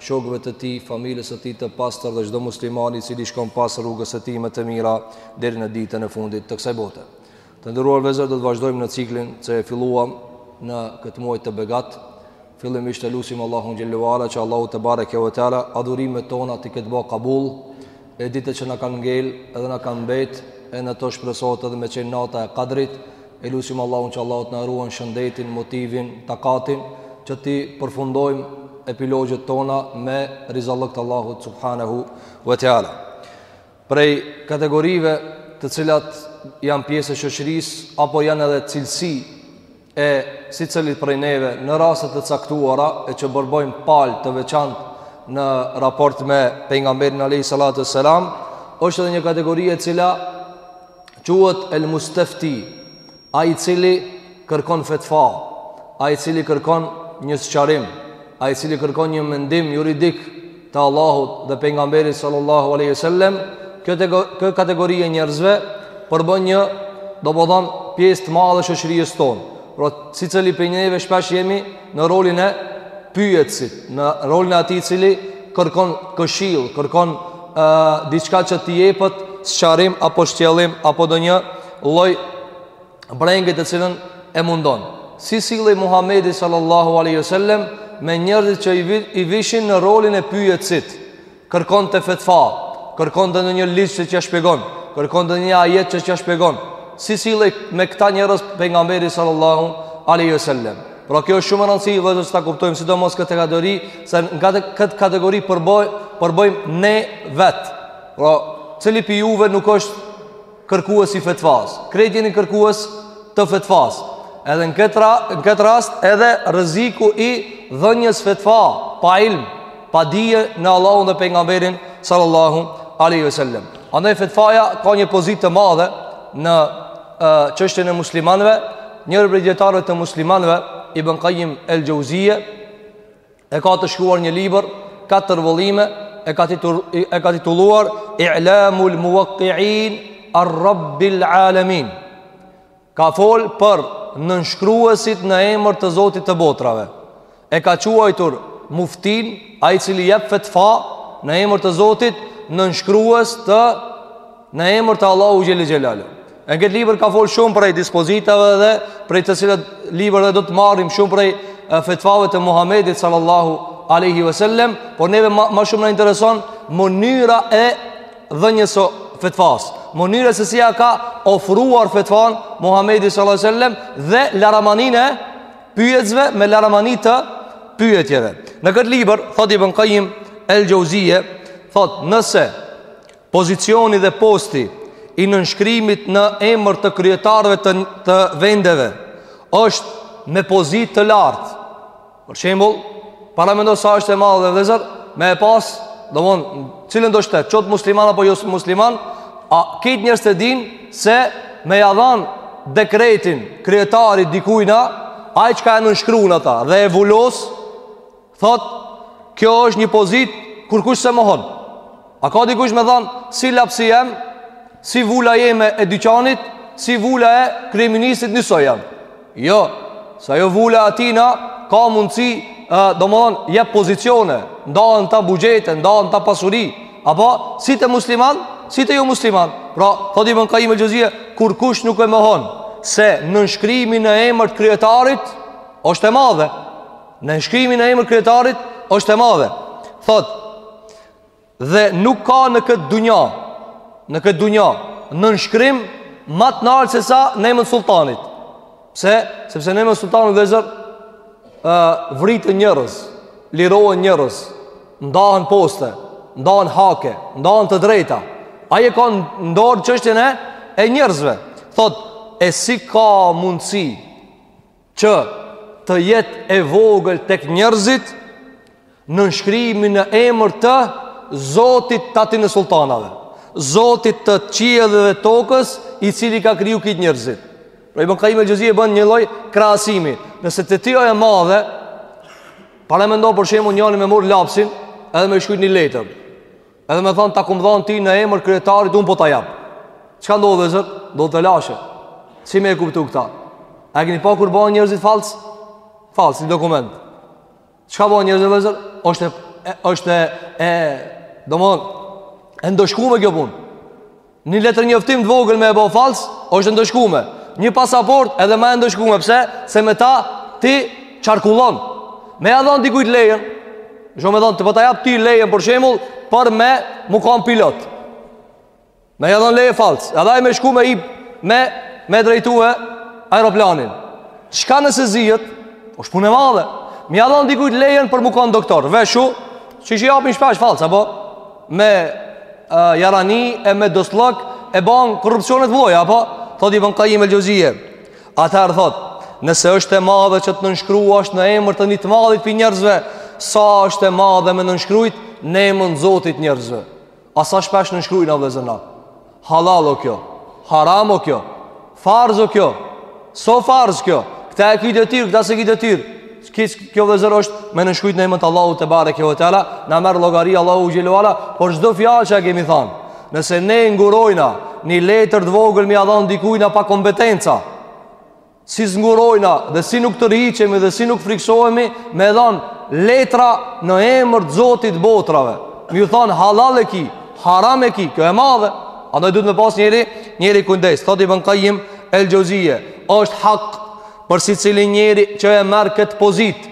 shokëve të tij, familjes së tij të pastër dhe çdo muslimani i cili shkon pas rrugës së tij më të mira deri në ditën e fundit të kësaj bote. Të nderuar vëllezër, do të vazhdojmë në ciklin që e filluam në këtë muaj të begat. Fillimisht e lusim Allahun xhelle ue ala që Allahu tebareke ve teala adhurimet tona t'i ketë ba kabul e ditët që na kanë ngel edhe na kanë mbet e në to shpresohet edhe me qenë nata e kadrit E lusim Allahun që Allahu të na ruan shëndetin, motivin, takatin që t'i përfundojmë epilogjet tona me rizallëk të Allahut subhanahu wa taala. Prej kategorive të cilat janë pjesë e shoqërisë apo janë edhe cilësi e secilit prej neve në raste të caktuara e që përbëjmë palë të veçantë në raport me pejgamberin alayhi salatu selam është edhe një kategori e cila Quhet El Mustefti, ai i cili kërkon fetva, ai i cili kërkon një sqarim, ai i cili kërkon një mendim juridik të Allahut dhe pejgamberit sallallahu alaihi wasallam, kjo kategori e njerëzve përbën një, domethënë, pjesë të madhe shoqërisë tonë. Pra, secili prej neve shpesh jemi në rolin e pyetësit, në rolin e atij i cili kërkon këshillë, kërkon ë diçka që t'i jepet sqarim apo shtjellim apo ndonjë lloj brenge e cila e e mundon. Si sillej Muhamedi sallallahu alaihi wasallam me njerëzit që i, i vishin në rolin e pyetësit, Kërkonte fetva Kërkonte ndonjë ligj që t'ja shpjegon Kërkonte ndonjë ajet që t'ja shpjegon Si sillej me këta njerëz Pejgamberi sallallahu aleyhi sallem Pra kjo është shumë e rëndësishme që ta kuptojmë sidomos këtë kategori Se nga të, këtë kategori përbëj, përbëjmë ne vetë Pra cili prej juve nuk është kërkues i fetvas, krejt jeni kërkues të fetvas. Edhe në këtë ra, në këtë rast edhe rreziku i dhënies fetva pa ilm, pa dije në Allahun dhe pejgamberin sallallahu alaihi wasallam. Andaj fetvaja ka një pozitë të madhe në çështjet e muslimanëve, njëri prej dijetarëve të muslimanëve Ibn Qayyim el-Jauziyje E ka të shkruar një libër, katër vëllime, e ka, titur, e ka tituluar I'lamul Muwaqqi'in an Rabbil Alamin. Ka fol për nënshkruesit në emër të Zotit të Botrave. E ka quajtur Muftinë, ai i cili jep fetva në emër të Zotit, nënshkrues të Në emër të Allahu xhel-le xhelaluhu. E në këtë libër ka folë shumë prej dispozitave dhe Prej të cilit libër edhe do të marrim shumë prej Fetfave të Muhammedit sallallahu aleyhi ve sellem Por neve ma, ma shumë na intereson Mënyra e dhënies së fetfas Mënyra se si ja ka ofruar fetfan Muhammedit sallallahu aleyhi ve sellem Dhe laramaninë e pyetësve me laramani të pyetjeve Në këtë libër, thotë Ibn Kajim El Xheuzije Thotë nëse Pozicioni dhe posti i nënshkrimit në emër të kryetarëve të të vendeve është me pozitë të lartë. Për shembull, paramendo sa është e madhe vëllezër, me e pas, domthon, cilindo shtet, qoftë musliman apo jo musliman, a, këta njerëzit e dinë se me ia dhan dekretin kryetari dikujna, ai çka e nënshkrun ata dhe e vulos Thotë, kjo është një pozitë kurkush s'e mohon. A ka dikush me than, si lapsi jem, si vula jeme e dyqanit, si vula e kryeministit njësoj jam. Jo, se ajo vula e tina, ka mundësi, uh, domethënë, jep pozicione, ndahen me ta buxhete, ndahen me ta pasuri, apo, si te musliman, si te jo musliman. Pra, thotë Ibn Kajim el Xheuzije, kurkush nuk e mohon, se nënshkrimi në emër të kryetarit, është e madhe. Nënshkrimi në emër kryetarit është e madhe. Thotë, dhe nuk ka në këtë dunja, në këtë dunja, nënshkrim ma të naltë se sa në emën sultanit. Pse? Sepse në emën sultanit vëllezër, vriten njerëz, lirohen njerëz, ndahen poste, ndahen hake, ndahen të drejta. Ai e ka n'dorë çështjen e njerëzve. Thotë, e si ka mundësi që të jetë e vogël tek njerëzit nënshkrimi në emër të Zotit Sultanit të Sultanave, Zotit të qiellit dhe tokës, i cili ka kriju këta njerëzit. Pra Ibn Kajim el Xheuzije bën një lloj krahasimi. Nëse te ti a e madhe, paramendo për shembull njëri me mor lapsin, edhe me shkrujt një letër. Edhe me thanë ta kom dhonë ti në emër kryetarit unë po ta jap. Çka ndodh vëllezër? Ndodh telashe. Si me e kuptu këta? A e këni pa kur bajnë njerëzit fals? Fals, një dokument. Çka bajnë njerëzit vëllezër? Oshtë, e, oshtë, e, domethonë e ndëshkume kjo punë. Një letër njoftim të vogël me e bo fals, është e ndëshkume. Një pasaportë edhe ma e ndëshkume, pse? Se me ta ti qarkullon. Me ja dhonë dikujt lejen, me thonë, po ta po jap ti lejen për shemull, për me mu kan pilot. Me ja dhonë leje fals, edhe ai me shku me e me, me drejtu e aeroplanin. Çka nëse zihet, është punë e madhe. Me ja dhon dikujt lejen për mu konë doktor. Veshu, që që japin shpesh fals, apo? me uh, jaranì e me dostllëk e ban korrupsionet vllaja apo thot Ibn Kajim el Xhevzije atëherë thot nëse është e madhe që të nënshkruash në emër të një të madhit prej njerëzve sa është e madhe me nënshkruajt në emër të zotit njerëzve a sa shpesh nënshkrujna vllezën Halal o kjo, haram o kjo, farz o kjo, s'o farz kjo, këta e ki detyr, këta s'e ki detyr. Kis, kjo vllezër është me nënshkrujt në emër t'Allahut tebareke ve teala, na merr llogari Allahu xhelle ve ala, për çdo fjalë që e kemi thanë. Nëse ne ngurojna një letër të vogël me ia dhanë dikujna pa kompetenca, si s'ngurojna dhe si nuk tërhiqemi dhe si nuk friksohemi me dhanë letra në emër të zotit botrave me ju thanë halal e ki haram e ki, kjo e madhe andaj duhet me pas njeri, njeri kujdes thot Ibn Kajim el Xhevzije është hak për secili njeri që e merr këtë pozit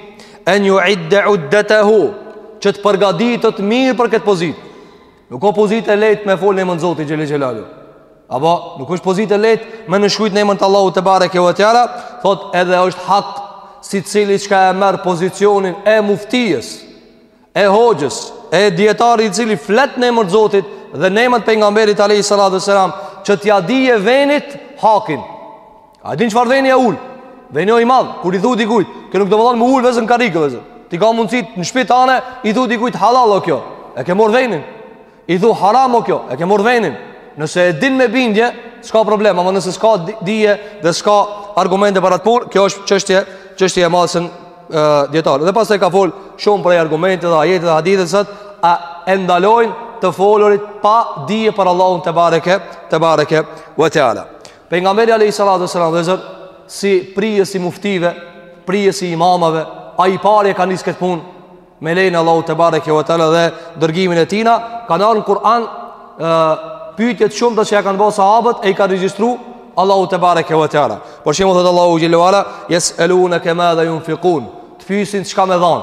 en juidde uddetehu që të përgaditet mirë për këtë pozit Nuk o pozitë e lehtë me fol në emër të Zotit Xhelel Xhelalu. Apo nuk është pozitë e lehtë me nënshkruajt në emër të Allahut tebareke ve teala, thot edhe është hak secili çka e merr pozicionin e muftijes, e hoxhës, e dijetarit i cili flet në emër të Zotit dhe në emër të pejgamberit alayhi salatu selam, që t'ia dijë venit hakin. A din çfarë veni e ul? Veni o i madh, kur i thu dikujt, kjo nuk do të thotë me u ul vllezën n'karrikë vllezën. Ti ka mundsi në shtëpi tane i thu dikujt halal o kjo. E ke marr venin. I thu haram o kjo. E ke marr venin. Nëse e din me bindje, s'ka problem, ama nëse s'ka dije dhe s'ka argumente për atë punë, kjo është çështje, çështje e madhe thonë dijetarët. Dhe pastaj ka fol shumë prej argumente dhe ajete dhe hadithe që e ndalojnë të folurit pa dije për Allahun tebareke, tebareke ve teala. Pejgamberi alayhi salatu wasallam vllezër si prijës i muftive, prijës i imamave, ai i pari e ka nis këtë punë me lejen e Allahut tebareke ve teala dhe dërgimin e tina, kanë ardh në Kur'an pyetjet e shumta që ja kanë bërë sahabët e i ka regjistru Allahu tebareke ve teala. Për shembull thot Allahu xhelle ve ala, "Yes'alunaka madha yunfiqun." Të pyesin çka me dhan.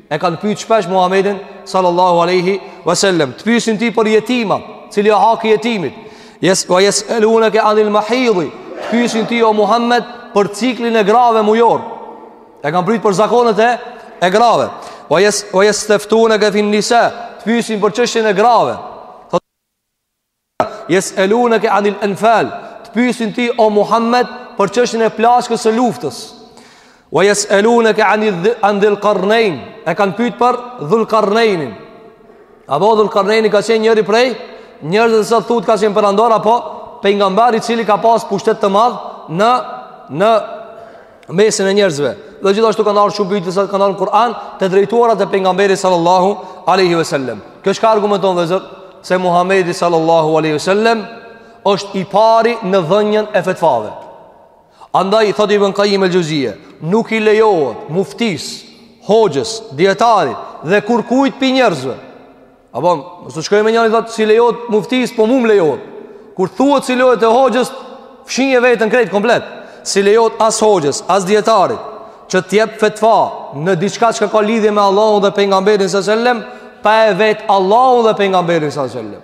E kanë pyet shpesh Muhamedin sallallahu alaihi wasallam, të pyesin ti për jetima, cili është haki i jetimit. Yes wa yasalunaka anil mahid. Të pyesin ti o Muhammed për ciklin e grave mujor. E kanë pyet për zakonet e e grave. Wa yes wa yastaftunaka fi nisa. Të pyesin për çështjen e grave. Yes'alunaka 'anil anfal. Të pyesin ti o Muhammed për çështjen e plaçkës së luftës. Wa yes'alunaka 'anil an dhil qarnayn. E kanë pyet për Dhul Qarnainin. Apo Dhul Qarnaini ka qenë njëri prej njerëzve disa thonë ka qenë perandor apo pejgamber i cili ka pas pushtet të madh në në mesin e njerëzve dhe gjithashtu kanë ardhur shumë pyetje sa kanë ardhur në Kur'an të drejtuara te pejgamberi sallallahu alaihi wasallam. Kjo çka argumenton vëllezër se Muhamedi sallallahu alaihi wasallam është i pari në dhënien e fetvave. Andaj thotë Ibn Qayyim el-Xheuzije, nuk i lejohet muftisë, hoxhës, dietarit dhe kurkujt pi njerëzve Apo, mos u shkojë mendja, thotë s'i lejohet muftisë, po mu m'lejohet. Kur thuhet s'i lejohet e hoxhës, fshije veten krejt komplet. S'i lejohet as hoxhës, as dietarit që të jep fetva në diçka që ka lidhje me Allahun dhe pejgamberin sallallahu alajhi wasallam, pa e vet Allahun dhe pejgamberin sallallahu alajhi wasallam.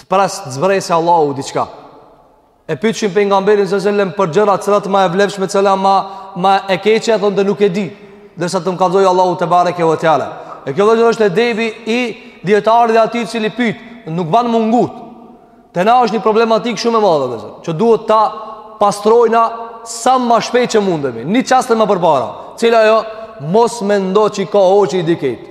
Të pres të zbresë Allahu diçka. E pytshin pejgamberin sa selem për gjëra cila është ma e vlefshme cila ma, ma e keqe e thonte nuk e di. Derisa të m'kallzojë Allahu tebareke ve teala. E kjo është edebi i dijetarit dhe atij i cili pyt, nuk ban me u ngut. Te na është një problematikë shumë e madhe vëllezër, që duhet ta pastrojna sa ma shpejt që mundemi. Një çast më përpara, cila ajo, mos mendo që ka hoxhë i di krejt.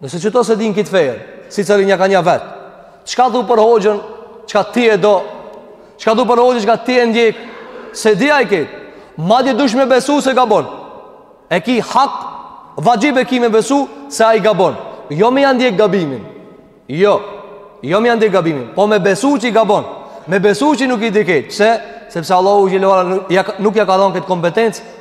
Nëse qëto s'e din krejt fenë Si cërin një ka një vetë Çka thu për hoxhën Çka ti e do Çka thu për hoxhën Çka ti e ndjek S'e di ai krejt Madje dush me besu se gabon E ki hak Vaxhib e ki me besu Se ai gabon Jo me ja ndjek gabimin Jo Jo me ja ndjek gabimin Po me besu që ai gabon Me besu që nuk i di krejt Pse Sepse Allahu xhelle ve ala nuk ja ka dhonë këtë kompetencë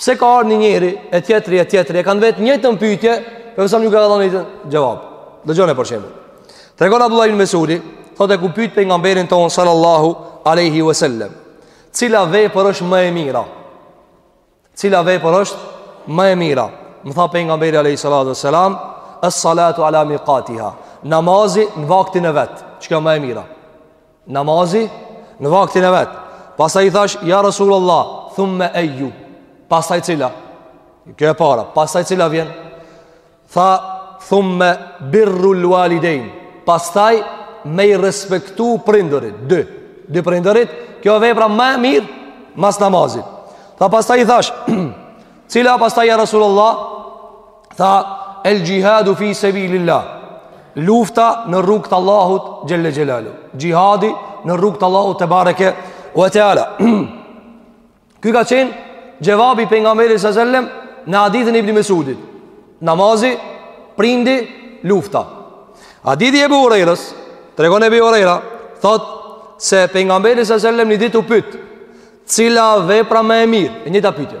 Pse ka ardhur një njeri e tjetri e tjetri e kanë vet njëjtën pyetje, por sa nuk e ka dhënë njëjtën jawab. Dëgjoni për shembull. Tregon Abdullah ibn Mesudi, thotë e kam pyet pejgamberin tonë sallallahu alaihi wasallam, cila vepër është më e mira? Cila vepër është më e mira? Më tha pejgamberi alaihi salatu wasalam, as-salatu ala miqatiha. Namazi në vaktin e vet, çka më e mira. Namazi në vaktin e vet. Pastaj i thash ja Rasulullah, thumma ayu. Pastaj cila? Kjo e para. Pastaj cila vjen? Tha thumma birrul walidain. Pastaj me i respektu prindërit. Dy. Dy prindërit, kjo vepra më e mirë mas namazit. Tha pastaj i thash, cila pastaj ja Rasulullah? tha el jihadu fi sabilillah lufta në rrugë të Allahut xhelle xhelaluhu xhihadi në rrugë të Allahut tebareke ue teala ky ka qenë xhevabi i pejgamberit sa selam në hadithin e ibn mesudit namazi prindi lufta hadithi i ebu hurejrës tregon ebu hurejra thotë se pejgamberi sa selam një ditë u pyet cila vepra më e mirë e njëjta pyetje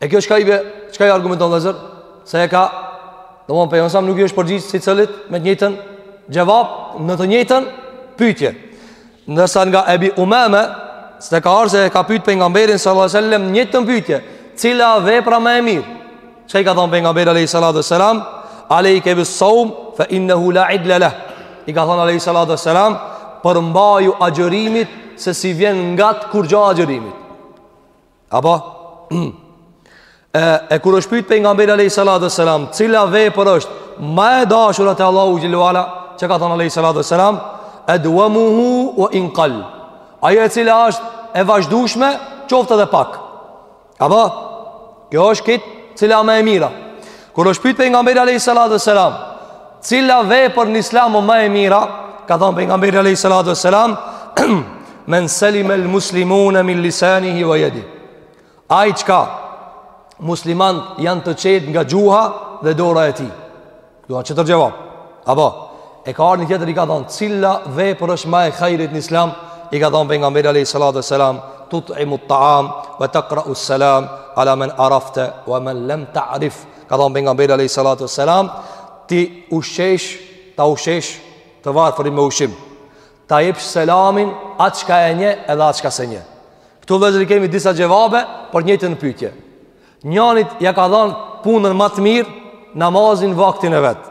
E kjo çka i be, çka i argumenton vllezër? Se e ka, domethonë sam nuk i është përgjigj sicilit me të njëjtën xhevab në të njëjtën pyetje. Ndërsa nga Ebi Umame, se ka ardhur se e ka pyet pejgamberin sallallahu alajhi wasallam njëjtën pyetje, cila vepra më e mirë? Çka i ka thënë pejgamberi alayhi salatu wasalam? Alayka bis sawm fa innahu la idla lah. I ka thënë alayhi salatu wasalam, përmbaju agjërimit se s'i vjen ngat kurgjo agjërimit. Apo? e, e kur është pyt pejgamberi alejhi salatu ve selam Cila vepër është Ma e dashura te Allahu xhel-le ve ala Çka ka thonë alejhi salatu ve selam Edvamuhu ve in kal Ajo e cila është e vazhdushme Qoftë edhe pak Apo? Kjo është kitë cila ma e mira Kur është pyet pejgamberi alayhi salatu wasalam, cila vepër në Islam o ma e mira, ka thënë pejgamberi alayhi salatu wasalam, men salim al muslimuna min lisanihi wa yadi. Ai çka muslimanët janë të qetë nga gjuha dhe dora e tij. Do të thotë tjetër xhevab. Apo E ka ardh një tjetër i ka thënë, "Cila vepër është ma e hajrit në Islam?" I ka thënë pejgamberi alayhi salatu wasalam, "Tut'imu at-ta'am wa taqra'u as-salam ala man arafta wa man lam ta'rif." Ka thënë pejgamberi alayhi salatu wasalam, "Ti ushqesh, ta ushqesh të varfërin me ushqim. Ta jepsh selamin atë çka e njeh edhe atë çka s'e njeh." Këtu vllezër i kemi disa xhevabe për njëjtën pyetje. Njanit ja ka thanë punën ma të mirë Namazin vaktin e vet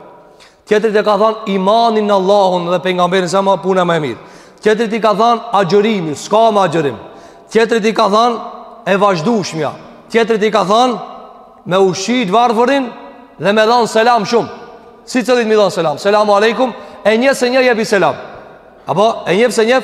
Tjetrit ja ka thanë imanin në Allahun Dhe pejgamberin se ma puna ma e mirë Tjetrit i ka thanë agjërimi S'ka me agjërim Tjetrit i ka thanë e vazhdushmja Tjetrit i ka thanë Me ushqy t' varfërin Dhe me dhanë selam shumë Sicilit me i dhanë selam Selamu alejkum E njeh s'e njeh jepi selam Apo e njeh s'e njeh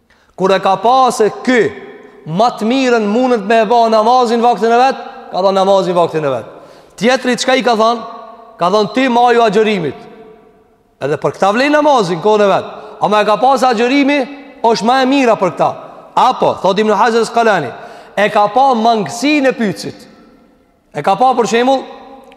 Kur e ka pa se ky ma të mirën mundet me e ba namazin vaktin e vet, ka thënë namazin vaktin e vet. Tjetrit çka i ka thënë? Ka thënë ti maju agjërimit. Edhe për këtë vlen namazi në kohën e vet. Ama e ka pa se agjërimi është ma e mira për këtë. Apo thotë Ibn Haxher Askalani, e ka pa mangësinë e pyetësit. E ka pa për shembull,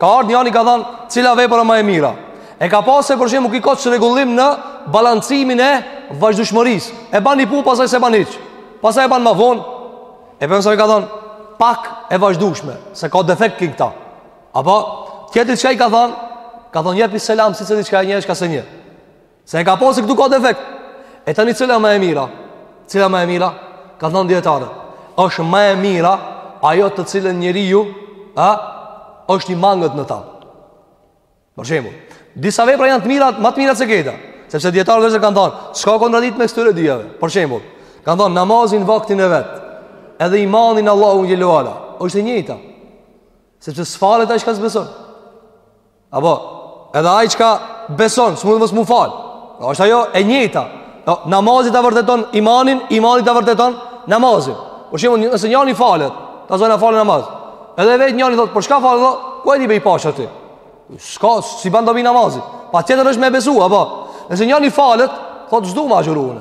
ka ardh njani ka thënë, cila vepër është ma e mira? E ka pa se për shembull ky ka çrregullim në balancimin e vazhdueshmërisë. E ban ni punë pastaj s'e ban hiç. Pastaj e ban ma vonë. E bën sa i ka thënë, pak e vazhdueshme, se ka defekt ky në këta. Apo tjetrit çka i ka thënë? Ka thënë jepi selam sicilit çka e njeh çka s'e njeh. Se e ka pa se këtu ka defekt E tani cila ma e mira Cila ma e mira Kanë thonë dijetarët është ma e mira Ajo të cilën njeriu a, është i mangët në ta Për shembull Disa vepra janë të mira Ma të mira se këta Sepse dijetarët vetë kanë thonë S'ka kontradiktë mes këtyre dyjave Për shembull Kanë thonë namazi në vaktin e vet Edhe imani në Allahun xhelle ve ala është e njëjta Sepse s'falet ai çka s'beson Apo, edhe ai çka beson, s'mundet mos mu fal. Është ajo e njëjta. Po namazi ta vërteton imanin, imani ta vërteton namazin. Për shembull, nëse njëri falet, ta zojna fal namaz. Edhe vetë njëri thotë, "Po çka falë?" Ku e di be i pashë aty? S'ka si i bën dobi namazi. Patjetër është me besu, apo? Nëse njëri falet, thotë, "S'do me agjëru."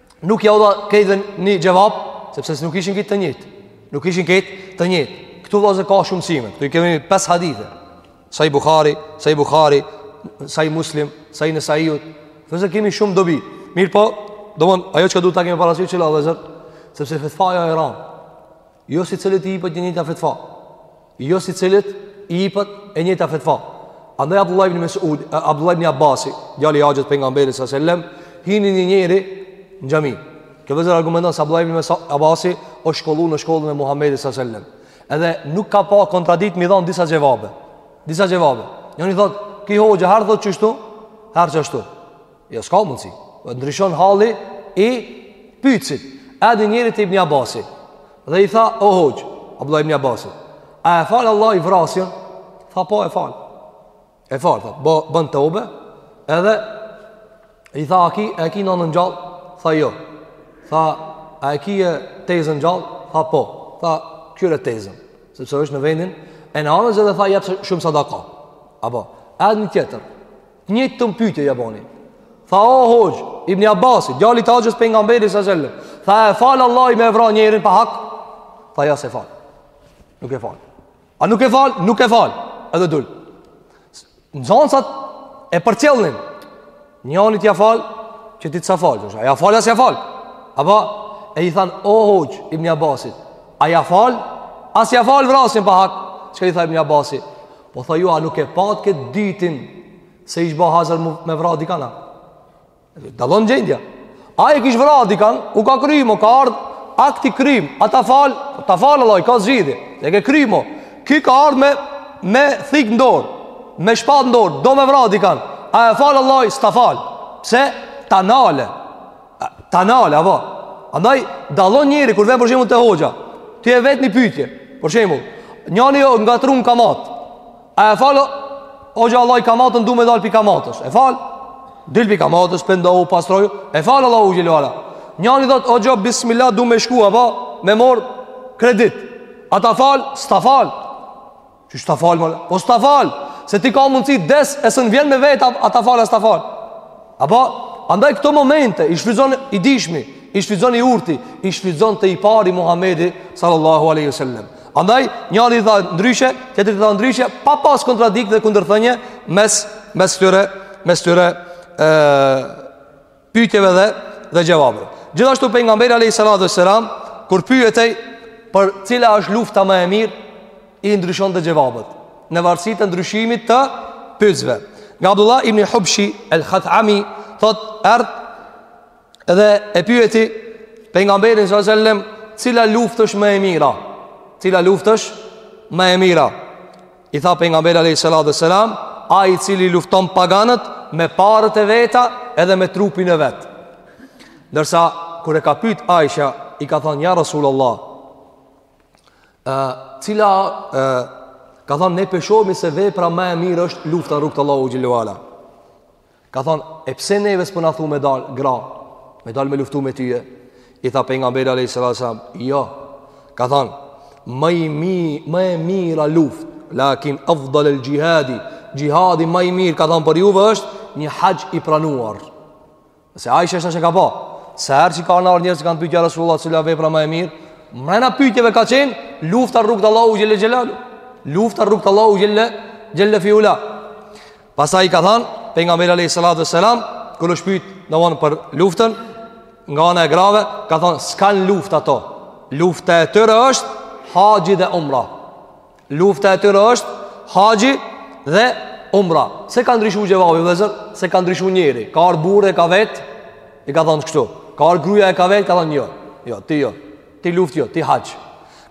Nuk jau dha krejtve një xhevap, sepse nuk ishin krejt të njëjtë. Nuk ishin krejt të njëjtë. Këtu vllezër ka shumë mësime. Këtu i kemi 5 hadithe. Sahih Buhari, Sahih Buhari, Sahih Muslim, Sahih Nesaiut. Vllezër kemi shumë dobi. Mirëpo, domethonë, ajo çka duhet ta kemi parasysh vëllezër, sepse fetfaja e ramë. Jo secilit i ipet e njëjta fetfa. Jo secilit i ipet e njëjta fetfa. Andaj Abdullah ibn Mas'ud, Abdullah ibn Abbas, djali i axhës pejgamberit sallallahu alajhi wasallam, hini një njeri në xhami. Kjo vllezër argumenton se Abdullah ibn Abasi është shkollu në shkollën e Muhamedit sallallahu alajhi wasallam. Edhe nuk ka pa kontradiktë me i dhon disa xhevabe. Disa xhevabe. Njëri thot, "Ky hoxha herë thot qështu, herë qashtu." Jo, s'ka mundësi. Po ndryshon halli i pytsit. Erdhi njëri te ibn Abasi. Dhe i tha, o hoxhë, Abdullah ibn Abasi. A e fal Allahi vrasjen? Tha, po e fal. E fal, tha, bo, bën tobe. Edhe, i tha, a ki, a e ki nënën gjallë? Tha, jo. Tha, a e ki tezën gjallë? Tha, po. Tha, kqyre tezën. Sepse është në vendin e nanës edhe tha, jep shumë sadaka. Apo, erdhi një tjetër. Njëjtën pytje ja boni Tha o hoxhë, ibn Abasi, djalit të axhës pejgamberit sallallahu alajhi wasallam Tha e fal Allahi me vra njerin pa hak Tha ja s'e fal Nuk e fal A nuk e fal? Nuk e fal Edhe dul Nxonësat e përcjellin Njanit ja fal Qetit s'ja fal A ja fal a s'ja fal Apo E i thanë o hoxhë, ibn Abasit A ja fal A s'ja fal vrasjen pa hak Çka i tha ibn Abasi Po tha ju, a nuk e patë këtë dytin se ish bo hazër me vra dikan, a? Dallon gjendja. Ai e kish vra dikan, u ka kry mo, ka ardhë, akti krim, a ta fal, ta fal Allahi, ka zgjidhje, e ke kry mo. Ky ka ardhë me, me thikë n'dorë, me shpatë n'dorë, do me vra dikan, a e fal Allahi, s'ta fal, pse, ta nale. Ta nalë, apo Andaj, dallon njeri, kur ven për shembull te hoxha Ti e vet një pytje Për shembull, njani o ngatrru n'kamat A e fal Hoxha Allahi kamatën du me dal pi kamatës E fal Dil pi kamatës, pëndohu, pastroju E fal Allahu xhele ve ala Njani thot, hoxha, bismillah, du me shku, apo Me mor kredit A ta fal, s'ta fal Që s'ta fal më Po s'ta fal Se ti ka mundësi des E se në vjen me vet A ta fal A s'ta fal Apo Andaj këto momente I shfrytëzon i dishmi I shfrytëzon i urti I shfrytëzonte i pari Muhammedi Sallallahu aleyhi sallam Andaj njanit i tha ndryshe Tjetrit i tha ndryshe Pa pas kontradikt dhe kundërthënje Mes Mes tyre Mes tyre e, pyetjeve dhe dhe xhevapeve. Gjithashtu pejgamberi alayhi salatu wasalam kur pyetej për cila është lufta më e mirë, i ndryshonte xhevapet në varësi të ndryshimit të pyetësve. Nga Abdullah ibn Hubshi al-Khatami thotë erdh dhe e pyeti pejgamberin sallallahu alaihi wasallam cila luftë është më e mira? Cila luftë është më e mira? I tha pejgamberi alejhi salatu ve selam Ai i cili i lufton paganët Me paret e veta edhe me trupin e vet Ndërsa kur e ka pyt Aisha I ka thanë ja Rasul Allah e, Cila e, Ka thanë ne pe shohmi se vepra ma e mirë është lufta n'rrugë t'Allahut xhele ve ala Ka thanë, e pse neve s'po na thu me dal gra, me dal me luftu me tyje? I tha pejgamberi alejhi salatu selam, jo. Ka thanë, ma i mi, ma e mira luft, lakin afdal el xhihadi, xhihadi ma i mirë, ka thanë, për juve është një haxh i pranuar. Se Aisheja që ka pa, sa herë që kanë ardh njerëz që kanë pyt ja Rasulallah, cila vepra ma e mirë, mrena pytjeve ka qenë, lufta n'rrugë të Allahut xhele xhelaluhu, lufta n'rrugë të Allahut xhele, xhele fi ula. Pastaj ka thanë pejgamberi alayhi salatu selam kur asht pyt ma vonë për luftën nga ana e grave, ka thanë s'kanë luftë ato. Lufta e tyre është haxhi dhe umra. Lufta e tyre është haxhi dhe umra. Se ka ndryshu xhevabi vllezër, se ka ndryshu njeri. Ka ardh burrë e ka vet, i ka thanë kështu. Ka ardh gruja e ka vet, i ka thanë jo. Jo, ti jo. Ti luft jo, ti haxh.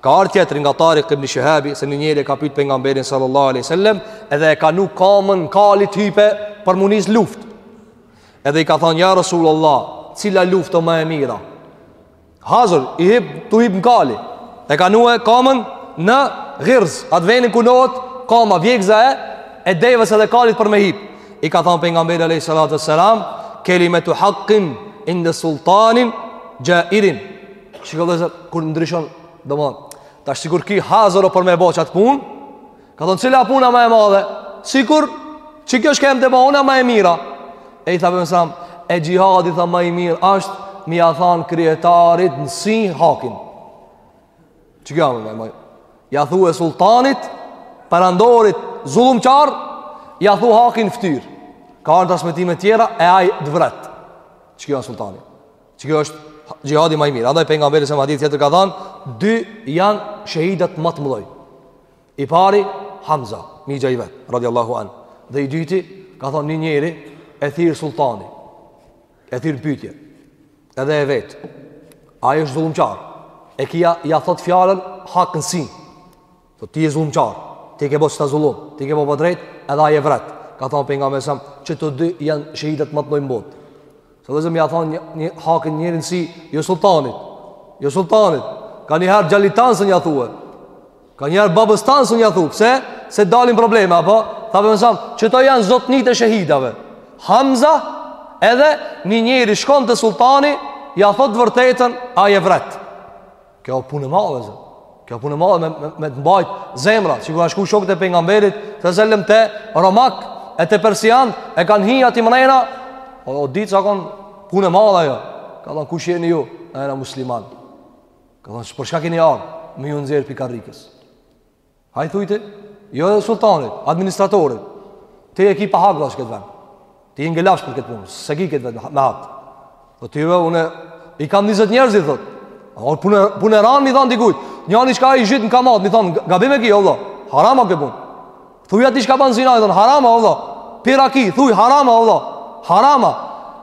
Ka ardh tjetri nga Tariq ibn Shihabi se një njeri e ka pyet pejgamberin sallallahu alaihi wasallam, edhe e ka vnu kamën kalit hip për m'u nis n'luft. Edhe i ka thanë ja Rasulullah, cila luftë o ma e mira? Hazër, hip, tu hip në kali. E ka vnu kamën në ghirz, atë venin ku vnohet kama vjegza e e devës edhe kalit për me hip. I ka thanë pejgamberi alaihi salatu wasallam, kelimatu haqqin inda sultanin xhairin Shikoj vëllezër kur ndryshon, domthon, tash sikur ki hazoro për me bo qat punë, ka thon cila puna ma e madhe? Sikur qikjo shkem të bëj ona ma e mira. E i tha pejgamberi sa e xhihadi tha ma i mirë është me ja than kryetarit në sy hakin. Çi kjo më më. Ja thu e sultanit, perandorit, zullumqar, ja thu hakin n'ftyrë. Ka ardhë transmetime të tjera e ai të vret. Çi kjo sultani? Qikjo është gjihadi ma i mirë. Andaj pejgamberi sa në hadith tjetër ka thënë, dy janë shehidat ma të mdhoj. I pari Hamza, mixha i vet, radiallahu an. Dhe i dyti ka thënë një njeri e thirr sultani. E thirr n'pytje. Edhe e vet. Ai është zullumqar. E ky ja thot fjalën hak në sy. Thotë ti je zullumqar, ti ke bo qit zullum, ti ke bo padrejt, edhe ai e vret. Ka thënë pejgamberi sa, që të dy janë shehidat ma të mdhoj n'botë. Sa vëzëm ja thonë një, një hak njerit n'sy jo sultanit. Jo sultanit. Ka një herë djalit tand s'mun ja thue. Ka një herë babës tand s'mun ja thue. Pse? Se dalin probleme, apo? Tha pejgamberi sa, qito janë zotnit e shehidave. Hamza edhe një njeri shkon te sultani, ja thotë vërtetën, ai e vret. Kjo është punë e madhe zot. Kjo është punë e madhe me me, me të mbajt zemra, sikur ka shku shokët e pejgamberit, ve selem te Romakt e te Persiant e kanë hi aty mrena. O, a di ti sa o kon punë e madhe ajo. Ka thënë kush jeni ju? Na jena musliman. Ka thënë për çka keni ardhë? Me ju nxjerr pi karrikës. A i thuj ti? Jo e sultanit, administratorit. Ti e ki pa hak bash këtë vend. Ti i ngelash për këtë punë, s'e ki këtë vend me hak. Po ti ve, une, i kam 20 njerëz i thot. O, punë, punë e randë me i thon dikujt. Njani çka i zhyt në kamatë, me i thon, gabim e ki, o vlla, harama këtë punë. Thuj atij çka ban zina, i thon, haram a, o vlla, pi raki, thuj, haram a, o vlla, haram a.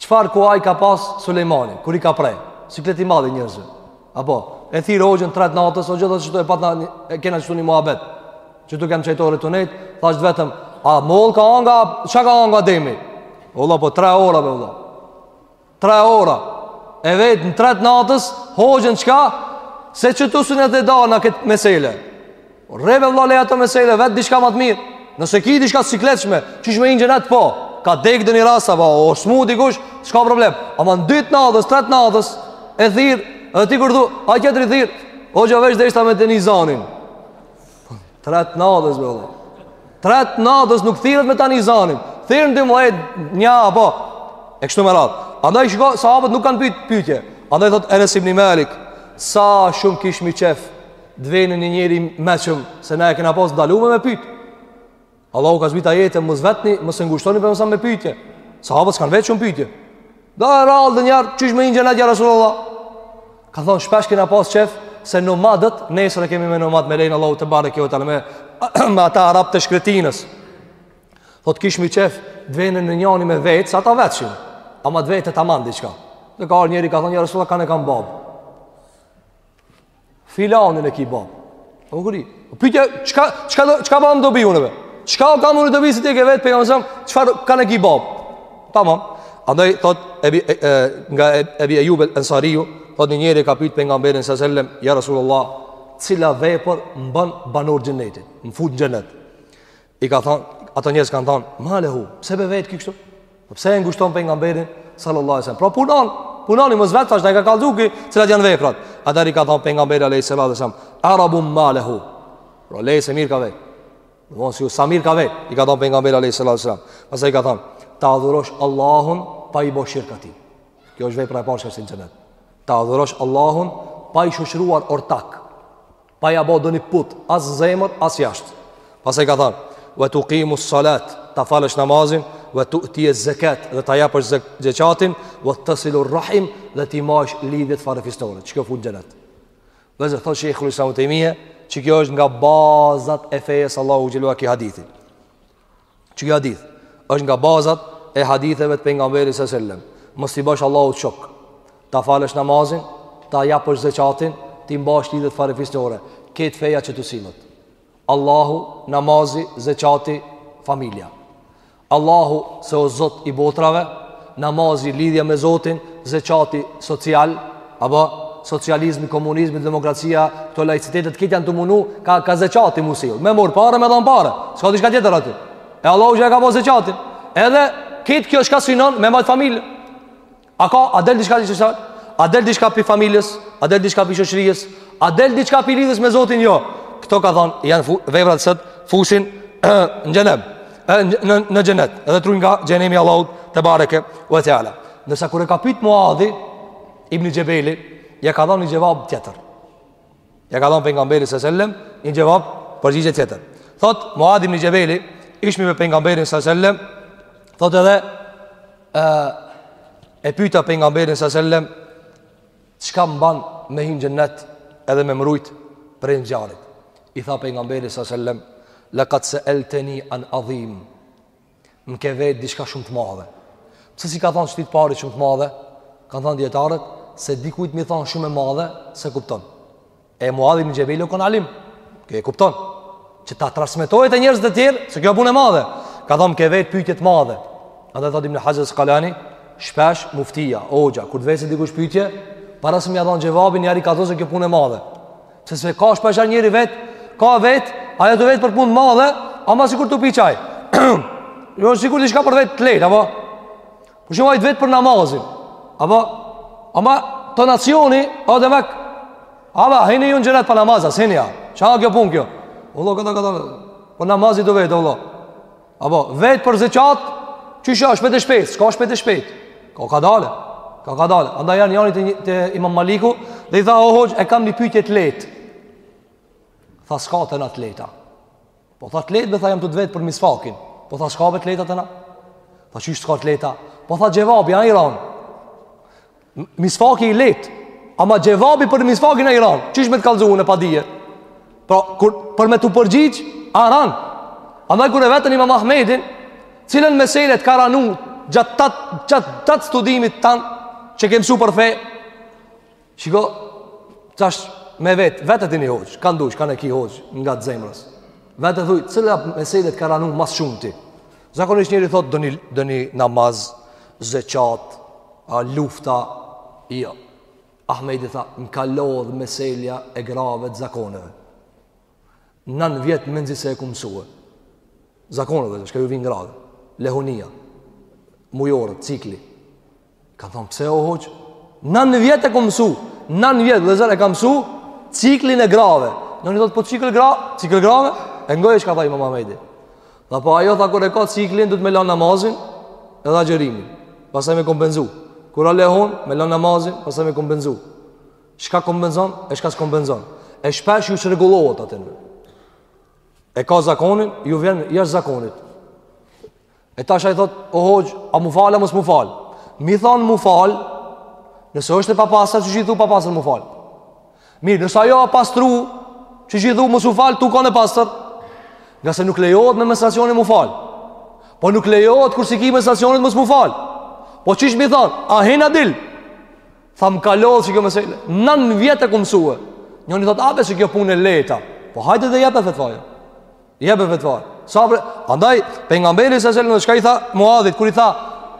Çfarë kuaj ka pas Sulejmani kur i ka pre? Siklet i madh i njerëzve. Apo, e thirr hoxhën n'tret natës, hoxhë do të shtojë pat na e kena qtu një muhabet. Qitu jam n'çajtore tu nejt, thash vetëm, a mollë ka hangër, çka ka hangër Ademi? O vlla po 3 ora o vlla. 3 ora. E vet në tret natës, hoxhën çka? Se qtu s'un e dajna kët meselë. Rreve vlla le qat mesele vet diçka ma të mirë Nëse ki diçka të sikletshme Qysh me ingjën atë po Ka dekë dhe një rast apo O smu dikush S'ka problem Ama në dytë natës, tretë natës E thirr Dhe ti kur du A ky tjetri thirr Hoxhë veç deshta me ta ni zanin Tretë natës bre vlla Tretë natës nuk thirret me ta ni zanin Thirr në dy muajt Nja po E kështu me radhë Andaj shiko Sahabët nuk kanë pyt, pytje Andaj thot Enes ibn Malik Sa shumë kishmi qef T'vjen një njeri i meçëm Se na e kena pas ndalume me pyt Allahu ka zbrit ajet Mos vetni, mos e ngushtoni për mësa me pytje Sahabët s'kan vet shumë pytje Da e rallë ndonjëherë, qysh me hi n'xhenet ja Rasulullah Ka thonë, shpesh kena pas qef Se nomadët, nesër e kemi me nomadë Me lejen e Allahut tebareke ve teala me Me ata arab të shkretinës Thot kishmi qef T'vjen një njani me vetë, sa ta veqim Ama t'vetë tamam diçka Dhe ka ardh njeri ka thonë, ja Rasulullah kanë kam babë Filanin e ki bab. O guri, pyetja çka çka do çka kam dobi unë be? Çka kam unë dobi se ti ke vet pejgamberi sa çfarë kanë ki bab? Tamam. Andaj thot e, e, e nga Ebi Ejub el Ansariu, thot një njeri ka pyet pejgamberin sa selam, ja Rasulullah, cila vepër m'ban banor xhenetit? M'fut n'xhenet. I ka thon, ato njerëz kanë thon, "Malehu, pse pe vet kështu? Po pse e ngushton pejgamberin sallallahu alajhi wasallam?" Pra punon, punoni mos vet tash, ai ka kallzu që cilat janë veprat. Atëherë i ka thon pejgamberi alajhi sallallahu alajhi wasallam, "Arabum malehu." Pra leje se mirë ka vet. Do mos ju sa mirë ka vet, i ka thon pejgamberi alajhi sallallahu alajhi wasallam. Pastaj i ka thon, "Ta adhurosh Allahun pa i bërë shirk atij." Kjo është vepra e parë që t'shtin në xhenet. Ta adhurosh Allahun pa i shoqëruar ortak. pa ja bo ndonji put, as zemër, as jashtë. Pastaj ka thanë, ve tukimu salat, ta falësh namazin, ve tu'ti ez-zekat, dhe ta japësh zek, zekatin, ve tesilur rahim, dhe t'i mash lidhjet farefisnore, që kjo fut n'xhenet. Dhe zë thot shejhul islam Tejmije, që kjo është nga bazat e fejes Allahut xhele ve ala ky hadithi. Që ky hadith është nga bazat e haditheve të pejgamberit së sellem Mos t'i bësh Allahut shok Ta falësh namazin Ta japësh zeqatin T'i mbash lidhjet farefisnore Krejt feja qetu sillet Allahu, namazi, zeqati, familja Allahu se o zot i botrave namazi, lidhja me Zotin, zeqati, social, apo socializmi, komunizmi, demokracia, këto laicitetet, krejt janë tu munu, kah, kah zeqati m'u sill, me morr pare, me dhon pare, s'ka diçka tjetër aty. E Allahu që e ka bo zeqatin. Edhe këtë kjo çka synon me majt familjen. A ka, a del diçka që shka, a del diçka pi familjes, a del diçka pi shoqërisë, a del diçka pi lidhjes me Zotin, jo. Këto ka thonë, janë veprat që të fusin në xhenem. edhe në në xhenet, edhe t'rujn nga xhenemi i Allahut tebareke ve teala. Ndërsa kur e ka pyet Muadhi ibn Xhebeli, ja ka dhënë një xhevap tjetër. Ja ka dhënë pejgamberi sa selam një xhevap përgjigje tjetër. Thot Muadhi ibn Xhebeli, ishmi me pejgamberin sa selam, thot edhe ë e pyeta pejgamberin sa selam Çka m'ban me hi në xhennet edhe me m'rujt prej zjarrit. I tha pejgamberi sa selam, "Laqad sa'altani an adhim." Më ke vet diçka shumë të madhe. Pse s'i ka thënë këtij të parit shumë të madhe? Kanë thënë dijetarët se dikujt me i thon shumë e madhe s'e kupton. E Muadhi ibn Xhebel u kon alim. Kë e kupton? Që ta transmetojë te njerëzit e tjerë, se kjo punë e madhe. Ka thon ke vet pyetje të madhe. Andaj thot Ibn Haxher Askalani, shpesh muftia, hoxha, kur të vesë dikush pyetje, para se me ia dhon xhevabin, ai i ka thon se kjo punë e madhe. Sepse ka shpesh ai njeri vet, ka vet, ai o tu vet për punë të madhe, ama sikur tu pi çaj. jo sikur diçka po vet të lehtë, apo Për shembull ai të vet për namazin. Apo, ama intonacioni o demek, a hini ju në xhenet pa namaz a s'hini, a. Ça kjo pun kjo? Ulu, këta, këta, për namazin tu vet, ulu. Apo, vet për zeqat, qysh, shpejt e shpejt, s'ka shpejt e shpejt. Ka kadale, ka kadale. Andaj vjen njani te, te imam Maliku, dhe i tha, o hoxhë, e kam një pytje të lehtë. Tha, s'ka te na të lehta. Po tha të lehtë, tha jam tu të vet për misfakin. Po tha s'ka të lehta te na? Tha qysh s'ka të lehta? Po tha xhevabi, a i ranë. Misfaki i lehtë. Ama xhevabi për misfakin a i ranë. Qysh me të kallzu unë pa dije? Po, kur, për me t'u përgjigj, a ranë. Andaj kur e vetën imam Ahmedin, cila mesele t'ka ranu gjatë gjatë studimit tanë, që ke msu për fe, Shiko, tash me vet, vete ti ni hoxhë, kanë dush, kanë e ki hoxhë ngat zemrës. Vete thuj, cila mesele t'ka ranu ma së shumti. Zakonisht njeri thotë, dëni, dëni namaz, zeqat, a, lufta, i jo. Ahmedi tha, më ka lodhë meselja e grave të zakoneve. Nan vjet mezi se e kum mësu. Zakonet, shka ju vin grave. Lehonia. Mujoret, cikli. Kan thon pse o hoxhë? Nan vjet e kum mësu. Nan vjet me zor e kam mësu ciklin e grave. Njoni thot po cikël gra, cikël grave. E ngove çka tha Imam Ahmedi. Epo ajo tha kur e ka ciklin duhet me lan namazin edhe agjerimin. Pastaj me kompenzu. Kur a lehonë me lan namazin, pastaj me kompenzu. Shka kompenzon e shka s'kompenzon. E shpesh ju çrregullohet atyne. E ka zakonin, ju vjen jashtë zakonit. E tash ai thot, "O hoxhë, a mu fal a mos mu fal?" Mi thon mu fal, nëse është e papastër, qysh i thu papastër mu fal. Mirë, nëse ajo a pastru, qysh i thu mos u fal, tu kanë e pastër. Ngase nuk lejohet me menstruacione mu fal. Po nuk lejohet kur s'i ki menstruacionet mos mu fal. Po qysh mi thon, "A hin a dil?" Tha më ka lodhë qikjo mesele Nan vjet e kum mësu Njani thot a be qikjo punë e lehtë Po hajde de jepe fetfanë Jepe fetfanë Sabre, andaj, Pejgamberi alejhi selam shka i tha Muadhit, kur i tha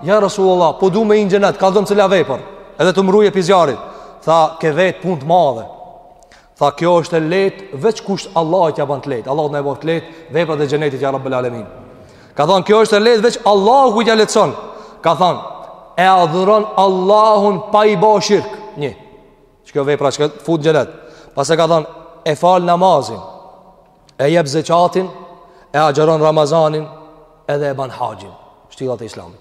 Ja Rasulullah, po du me hi në xhenet Kallzom cila vepër Edhe të më rujë pi zjarrit Tha, ke vet punë të madhe Tha kjo është e lehtë veç kujt Allahu t'ja bën të lehtë. Allahu na e bën të lehtë veprat e xhenetit ja Rabbul Alamin. Ka thënë kjo është e lehtë veç Allahu kujt ja lehtëson. Ka thënë e adhuron Allahun pa i bërë shirk. Një. Qe kjo vepra që fut xhenet. Pastaj ka thënë e fal namazin. E jep zakatin, e agjëron Ramazanin, edhe e bën haxhin, shtyllat e Islamit.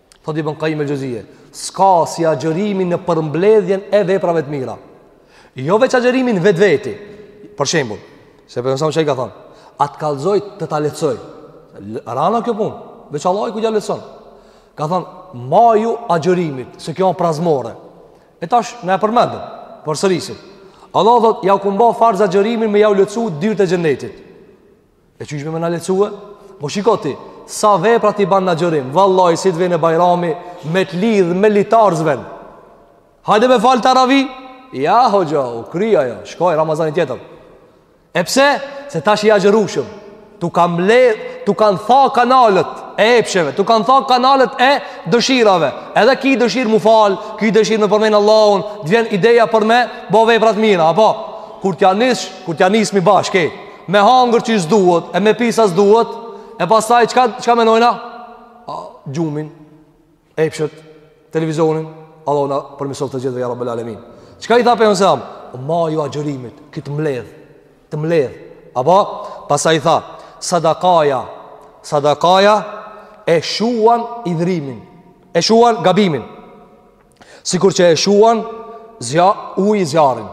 Thot Ibn Kajjim el-Xhevzije S'ka si agjërimi në përmbledhjen e veprave të mira Jo veç agjërimin vetveti Për shembul Se Pejgamberi a.s. çka i ka thonë A të kallzoj të ta lehtësoj Ranë a kjo punë Veç Allahu kujt ja lehtëson Ka thonë Maju agjërimit Se kjo një parzmore E tash ne e përmendëm Përsërisim Allahu thot Jau kum ba farz agjërimin Me jau lehtësu dyrt e xhenetit E qysh me na lehtësue? Po shiko ti, sa vepra ti ban në agjërim, vallaj, si të vjen bajrami, me të lidhë, me litarë s'vjen. Hajde me falë teravi? Jo, hoxha, u kry ajo, shkoj, Ramazani tjetër. E pse? Se tash i agjërushëm. T'u kanë le, t'u kanë tha kanalet e epsheve, t'u kanë tha kanalet e dëshirave. Edhe ki dëshirë m'u falë, ki dëshirë me përmenë Allahun, të vjen ideja për me bo vepra t'mira, apo? Kur t'ja nisë, kur t'ja nismi bashkë, Me hangër qi s'duhet, e me pi sa s'duhet, e pastaj çka, çka menojna? A, gjumin, epshet, televizionin, Allahu na përmirësoftë të gjithve, ja Rabbel alemin. Çka i tha Pejgamberi a.s. O maju agjërimit, ky të mledh, të mledh. Apo, pastaj i tha, sadakaja, sadakaja, e shuan hidhrimin, e shuan gabimin. Sikur që e shuan, zja, uji zjarrin,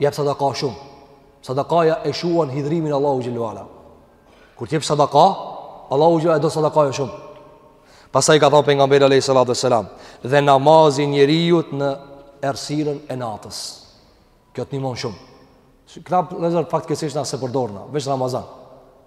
jep sadaka shumë. Sadakaja e shuan hidhrimin e Allahut Xhelle ue Ala. Kur t'jepsh sadaka, Allahu e do sadakaja shumë. Pastaj ka thonë Pejgamberi alejhi salatu ue selam, dhe namazi i njeriut në errësirën e natës. Kjo të ndihmon shumë. Këta, dhe zërë, faktë kësishtë nga s'e përdorna, veç Ramazan.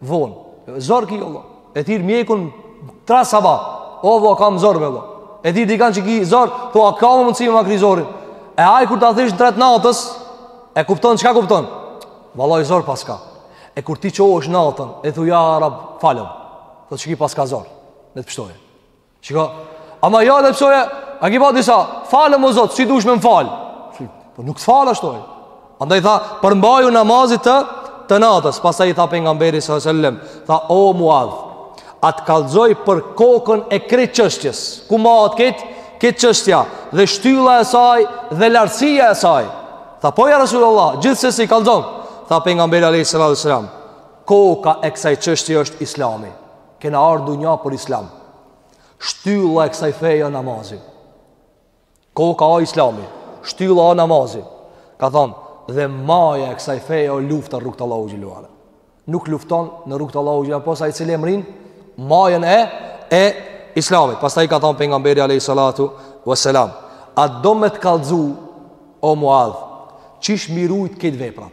Von, zor ki vallah. E thirr mjekun n'tre sabah. O vëlla kam zor vallah. E thirr dikan që ki zor, thua a ka mundësi me ma kry zorin? E ai kur ta thirrsh n'tre t'natës, e kupton çka kupton? Vallai zor paska. E kur ti çohesh natën, e thu ja Rab, falëm. Thotë qiky paska zor. Ne të pshtojë. Shiko, ama ja dhe pësoje, a ki pa disa, falëm o Zot, si dush me më falë. Po nuk të falë ashtu e. Andaj tha, përmbaju namazit të, të natës. Pastaj i tha Pejgamberi sal-lallahu alejhi ue sel-lem, tha, o Muadh, a të kallzoj për kokën e krejt çështjes. Ku mahet krejt, krejt çështja, dhe shtylla e saj, dhe lartësia e saj. Tha, po ja Rasulullah, gjithsesi kallzom. Tha Pejgamberi a.s. Koka e kësaj çështje është islami. Kena ardhë n'dunja për islam Shtylla e kësaj feje namazi Koka o islami Shtylla o namazi Ka thonë dhe maja e kësaj feje o lufta n'rrugë të Allahut xhelle ue ala Nuk lufton në rrugë të Allahut xhelle ue ala Po sa i cilë emrin Majën e e islamit Pastaj ka thonë pejgamberi alejhi salatu vesselam A do me të kallzu o muadh Qysh me i rujt krejt veprat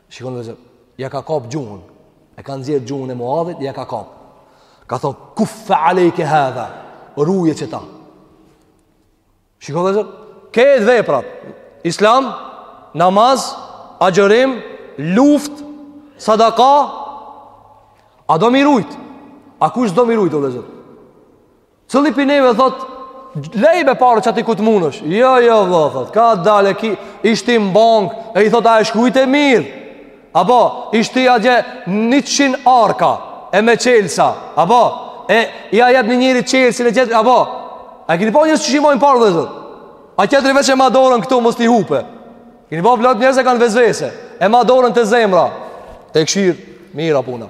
Shikoni vllezër, ja ka kap gjuhën. E ka nxjerr gjuhën e Muadhit, ja ka kap. Ka thon kuffe alejke hadha, ruje qeta. Shikoni vllezër, krejt veprat. Islam, namaz, agjërim, luftë, sadaka. A do me i rujt? A kush do me i rujt o vllezër? Cili prej neve thot Lejmi paret qaty ku të munësh Jo, jo, vlla, thot Ka dalë e ki I shti në bank E i thot a e shkrujte mirë Apo I shtin atje Njëqind arka E me çelsa Apo E ja jep një njeri çelsin e tjetri Apo A keni pa njerëz që shumojnë pare vllezër A tjetri veç e ma dorën këtu mos t'i hupe Keni pa plot njerëz e kanë vesvese E ma dorën te zemra Të kshyr Mirë a puna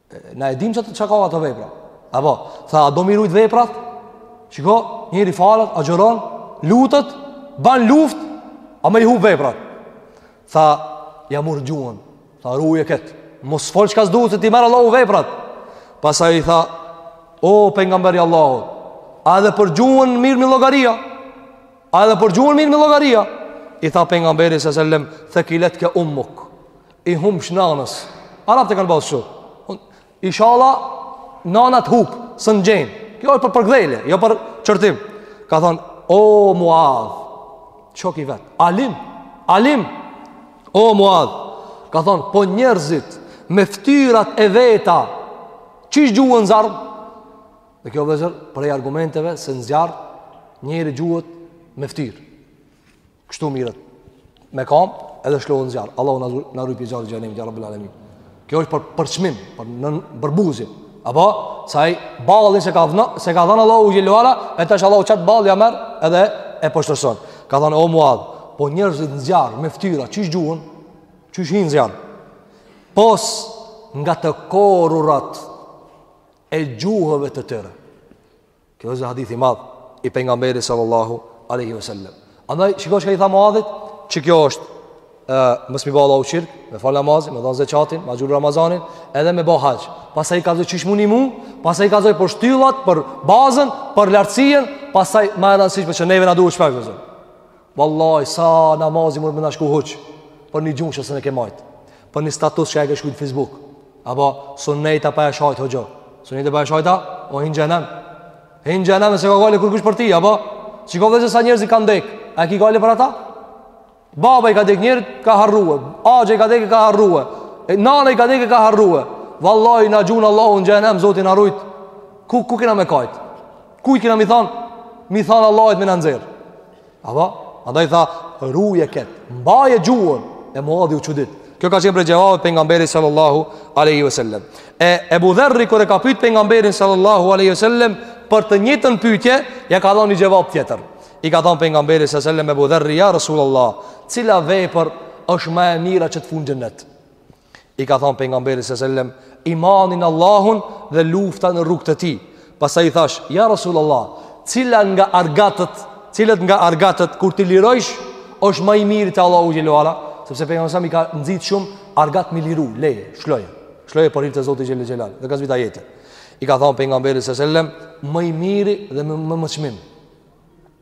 Na e dim çka ka ato vepra Apo, tha, a do mi rujt veprat? Shiko, njeri falet, agjëron, lutet, ban luft A me i hup veprat Tha, ja mur gjuhën Tha, ruje këtë Mos fol çka s'duhet, se t'i merr Allahu veprat Pastaj i tha, o, pejgamberi Allahut A edhe për gjuhën mirremi n'llogari a A edhe për gjuhën mirremi n'llogari a I tha pejgamberi alejhi selam Thekiletke ummuk I humbsh nanës. Arabët e kanë bazë kështu. Ishalla nana të hup, s'e gjen. Kjo është për përkëdhelje, jo për qortim. Ka thon, "O Muadh, çok i vet. Alim, Alim. O Muad." Ka thon, "Po njerëzit me ftyrat e veta, qysh gjuhen n'zjarm?" Dhe kjo vllezër, prej argumenteve, se në zjarr, njeri gjuhet me ftyrë. Kështu mirret me kamë edhe lshohet në zjarr. Allahu na rujt prej zjarrit xhehenemit, ja rabbel alemin. Kjo është për përçmim, për përbuzje. Apo, saj ballin s'e ka dhanë, s'e ka dhënë Allahut xhelle ue ala, e tash Allahu qat ballë ja merr edhe e poshtërson. Ka thënë o Muadh, po njerëzit në zjarr, me ftyra, qysh gjuhen? Qysh hijnë n'zjarr? Pos nga të korrurat e gjuhëve të tyre. Kjo s'është hadith i madh i pejgamberit sallallahu alaihi wasallam. Andaj shiko çka i tha Muadhit, që kjo është ë mos mi bëj Allahut shirk, me fal namazin, me dhon zeqatin, me agjiru Ramazanin, edhe me bëj haxh. Pastaj i ka kallzu qysh mundi mu, pastaj i ka kallzu për shtyllat, për bazën, për lartësinë, pastaj më e rëndësishme që neve na duhet shpagë zot. Wallahi sa namazi mund të na shku huç. Për një gjuhë sun e ke majt. Për një status që e ke shkru në Facebook. Apo sun nejta pa e shajt hoxhë. Sun nejta pa e shajt, o hin xhehenem. Hin xhehenem s'e ka gajle kurkush për ti, apo? Shikoj vetë sa njerëz i kanë dek. A ki gajle për ata? Baba i ka dek njeri, ka harrua. Axha i ka dek, ka harrua. Nana i ka dek, ka harrua. Wallahi na gjun Allahu në xhehenem, Zoti na rujt. Ku ku kena me kajt? Kuj kena mi thon? Mi thon Allahut me na nxjerr. Apo, andaj tha, ruje ket, mbaje gjuhën. E Muadhi u çudit. Kjo ka qenë prej xhevapeve pejgamberit sallallahu alaihi wasallam. E Ebu Dherri kur e ka pyet pejgamberin sallallahu alaihi wasallam për të njëjtën pyetje, ja ka dhënë një xhevap tjetër. I ka thënë pejgamberit sallallahu alaihi wasallam Ebu Dherri ja Rasulullah, cila vepër është më e mira që të fut n'xhenet? I ka thënë pejgamberi s.a.s. imani në Allahun dhe lufta në rrugë të tij. Pastaj i thash, ja Rasulullah, cila nga argatët, cilët nga argatët kur t'i lirojsh është më i miri te Allahu xhele ve ala, sepse pejgamberi s.a.s. i ka nxit shumë argat mi liru, leje, shloje. Shloje për hir të Zotit xhelalu xhelal. Dhe ka zbrit ajet. I ka thënë pejgamberi s.a.s. më i miri dhe me më çmim.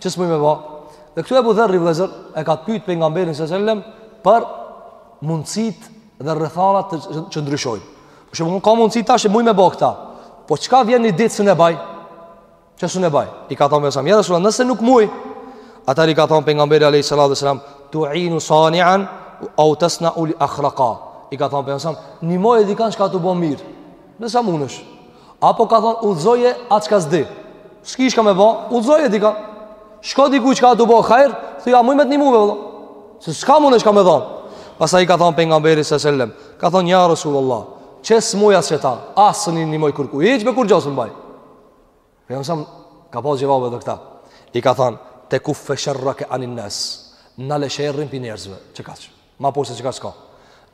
Qe s'muj me ba? Dhe këtu Ebu Dherri vllezër, e ka pyt pejgamberin s.a.s., për mundësit dhe rrethanat që ndryshojnë. Për shembull ka mundësi tash e muj me ba këta. Po çka vjen një ditë sun e baj? Qe sun e baj? I ka thonë pejgamberit s.a.s., ja Rasulullah, nëse nuk muj, atëher i ka thonë pejgamberi a.s. Tu inu sanian, au tesna uli akhraka. I ka thonë pejgamberi s.a.s., nimoje dikan që ka tu bo mirë. Nëse mundesh. Apo ka thonë udhëzoje atë çka s'di. S'ki çka me bo, udhëzoje dikan. Shko diku çka tu bo hajr, thuj a muj me të nimu vëlla. Se s'ka mun çka me dhonë. Pastaj i ka thonë pejgamberit s.a.s. Ka thonë ja Rasulullah. Qe s'muj as qeta, as sun i nimoj kurkuj. Hiç me kurgjo sun baj. Pejgamberi s.a.s. ka pas xhevap edhe këta. I ka thonë, tekuffu sherreke anin nas. Nale sherrin prej njerëzve. Që ka që? Ma po se që ka s'ka.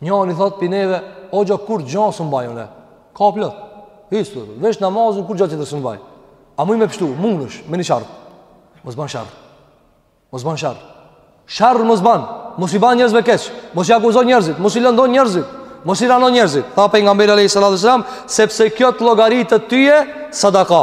Njani thot prej neve, o hoxhë kurgjo sun baj une. Ka plot. Histu, veç namazin kurgjo tjetër sun baj. A muj me pështu, mundesh, me një shart. Mos ban sharr. Mos ban sharr. Sharr mos ban. Mos i ban njerëzve keq. Mos i akuzon njerëzit. Mos i lëndon njerëzit. Mos i ranon njerëzit. Tha pejgamberi alejhi salatu selam, sepse kjo të llogaritet tyje, sadaka.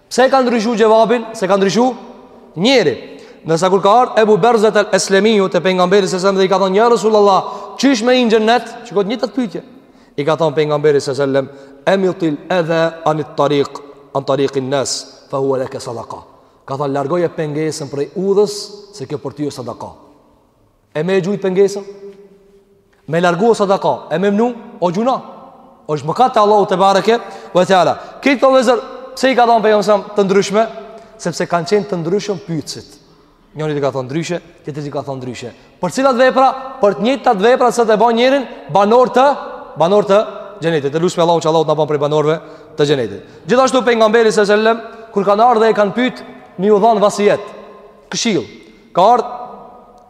Pse e ka ndryshu xhevabin? Se ka ndryshu njeri. Ndërsa kur ka ardhë Ebu Berzet el Eslemiju te pejgamberi s.a.s. dhe i ka thonë ja Rasulullah, qysh me hi n'xhenet? Qe këtë të njëjtën pytje. I ka thonë pejgamberi s.a.s., emitil edha anit tarik, an tarikin nes, fa hua leke sadaka. Ka thonë, largoje pengesën prej udhës, se kjo për ty o sadaka. E me e gjujt pengesën, me largu o sadaka? E me mnu? O gjynah, o është mëkat te Allahu tebareke ve teala. Këto vëllezër, pse i ka thonë pejgamberi alejhi selam të ndryshme? Sepse kanë qenë të ndryshëm pytësit. Njërit i ka thonë ndryshe, tjetrit i ka thonë ndryshe. Për cilat vepra? Për të njëjtat vepra se të ban njërin banor të, banor të xhenetit. E lusim Allahun që Allahu të na ban prej banorve të xhenetit. Gjithashtu pejgamberi alejhi selam, kur kanë ardh e kanë pyt, m'ju dhanë vasijet, këshill. Ka ardhë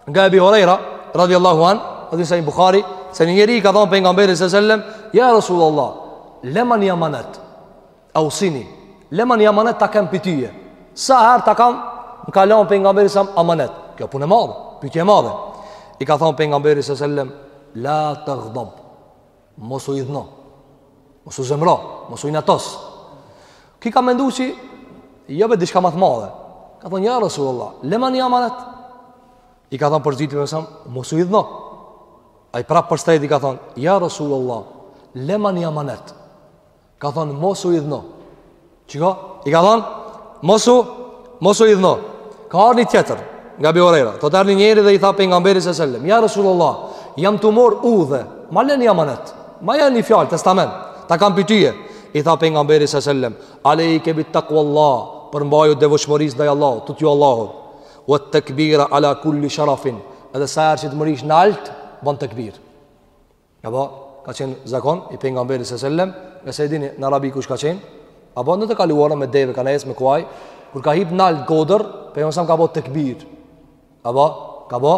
nga Ebi Hurejra, radiallahu an, hadith sahih Buhari, se një njeri i ka thonë pejgamberit alejhi selam, ja Rasulullah, lema ni amanet, ausini, lema ni amanet ta kem prej tyje, sa her ta kam, më ka lanë pejgamberi amanet, kjo punë e madhe, pytje e madhe, i ka thonë pejgamberi alejhi selam, la tagdab, Mos u idhno. Mos u zemro, mos u inatos. Ky ka mendu që jo be diçka ma të madhe. Ka thonë ja Rasulullah, lema ni amanet. I ka thonë pejgamberi alejhi selam, mos u idhno. Ai prap për s'treti i ka thonë, ja Rasulullah, lema ni amanet. Ka thonë, mos u idhno. Qiko? I ka thonë, mos u, mos u idhno. Ka ardh një tjetër, nga Ebi Hurejra. Erdh një njeri dhe i tha pejgamberit alejhi selam. Ja, Rasulullah, jam tu marr udhë, ma le një amanet, ma le një fjalë, testament, ta kam prej tyje. I tha pejgamberi alejhi selam, alejke bi takua Allah, përmbaju devotshmërisë ndaj Allahut, tutju Allahut. Uet tekbira ala kulli sharafin, edhe sa herë që të mrrish nalt, ban tekbir. Apo ka qenë zakon i pejgamberit sallallahu alajhi wasallam, nëse e dini në Arabi kush ka qenë, apo në të kaluarën me deve kanë ecë me kuaj, kur ka hip nalt kodër, pejgamberi alejhi selam ka bë tekbir. Apo ka bë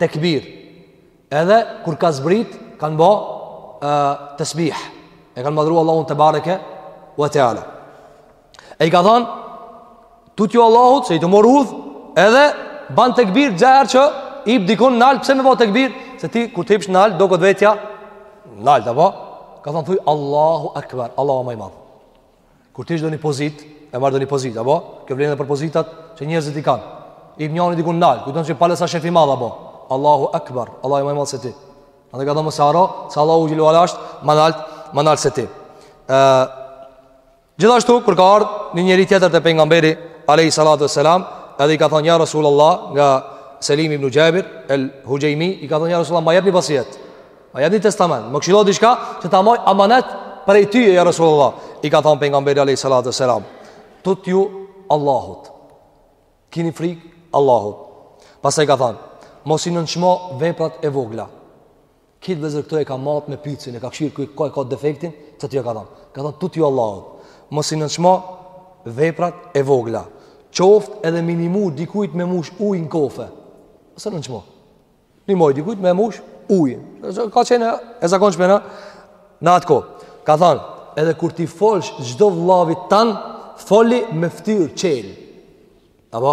tekbir. Edhe kur ka zbrit, kanë bë uh, tesbih. E kanë madhruar Allahun tebareke ve teala. E i ka thonë, tutju Allahut, se je tu marr udhë, edhe ban tekbir çdo herë që hip dikun nalt, pse me ba tekbir? Se ti, kur të hipsh nalt, t'doket vetja nalt, apo? Ka thonë, thuj, Allahu akbar, Allahu ma i madh. Kur të hish n'ndonjë pozitë, e merr ndonjë pozitë, apo? Kjo vlen dhe për pozitat që njerëzit i kanë. Hip njani dikun nalt, kujton që pale sa shef i madh, apo? Allahu akbar, Allahu ma i madh se ti. Edhe ka thonë, mos e harro, se Allahu xhel-le ve ala asht ma nalt, ma nalt se ti. Uh, Gjithashtu kur ka ardhur një njeri tjetër te pejgamberi alayhi salatu wasalam, edhe i ka thënë ja Rasulullah nga Selim ibn Jabir el Hujaymi i ka thënë ja Rasulullah ma jep ni vasijet. Ma jep ni testament, më këshillo diçka që ta maj amanet prej tyje ja Rasulullah. I ka thënë pejgamberi alayhi salatu wasalam, tutju Allahut. Kini frik Allahut. Pastaj ka thënë, mos i nënçmo veprat e vogla. Kit vllezër këto e ka mat me pytsin, e ka kshyr ka e ka defektin, qet ja ka thonë. Ka thonë, tutju Allahut, mos i nënçmo veprat e vogla, qoftë edhe minimu dikujt me mush ujë n'kofe, mos e nënçmo. Një moj dikujt me mush ujnë, ka qenë e zakonshme në atë kohë. Ka thonë, edhe kur t'i folsh çdo vlavit tanë, foli me ftyr çelë. Apo?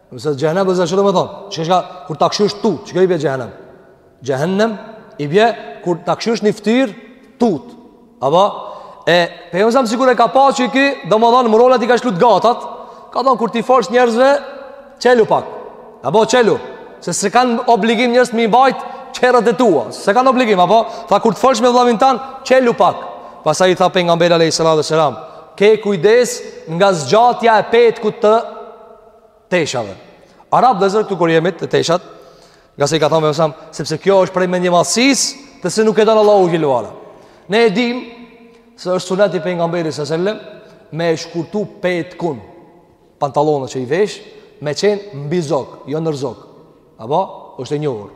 Nëse xhehenem domethonë, çka çka kur ta kshyrsh tut, çka i bie xhehenem? Xhehenem i bie kur ta kshyrsh në fytyrë tut. Apo e pe jo zam sikur e ka pa që ky, domethonë mrrolat i ka lshu t'gata. Ka thon kur t'i folsh njerëzve, çelu pak. Apo çelu, se s'e kanë obligim njerëz me i bajt çehret e tua. S'e kanë obligim apo tha kur të folsh me vllavin tan, çelu pak. Pastaj i tha pejgamberi alejhi selam, ke kujdes nga zgjatja e petkut të teshave. Apo vllezër këtu kur jemi te teshat, ngase i ka thonë alejhi selam, sepse kjo është prej mendjemadhësisë, të se nuk e don Allahu xhelle ve ala. Ne e dim, se është sunet i pejgamberit alejhi selam, me e shkurtu petkun, pantallonat që i vesh, me qenë mbi zog, jo nër zog. Apo, është e njohur.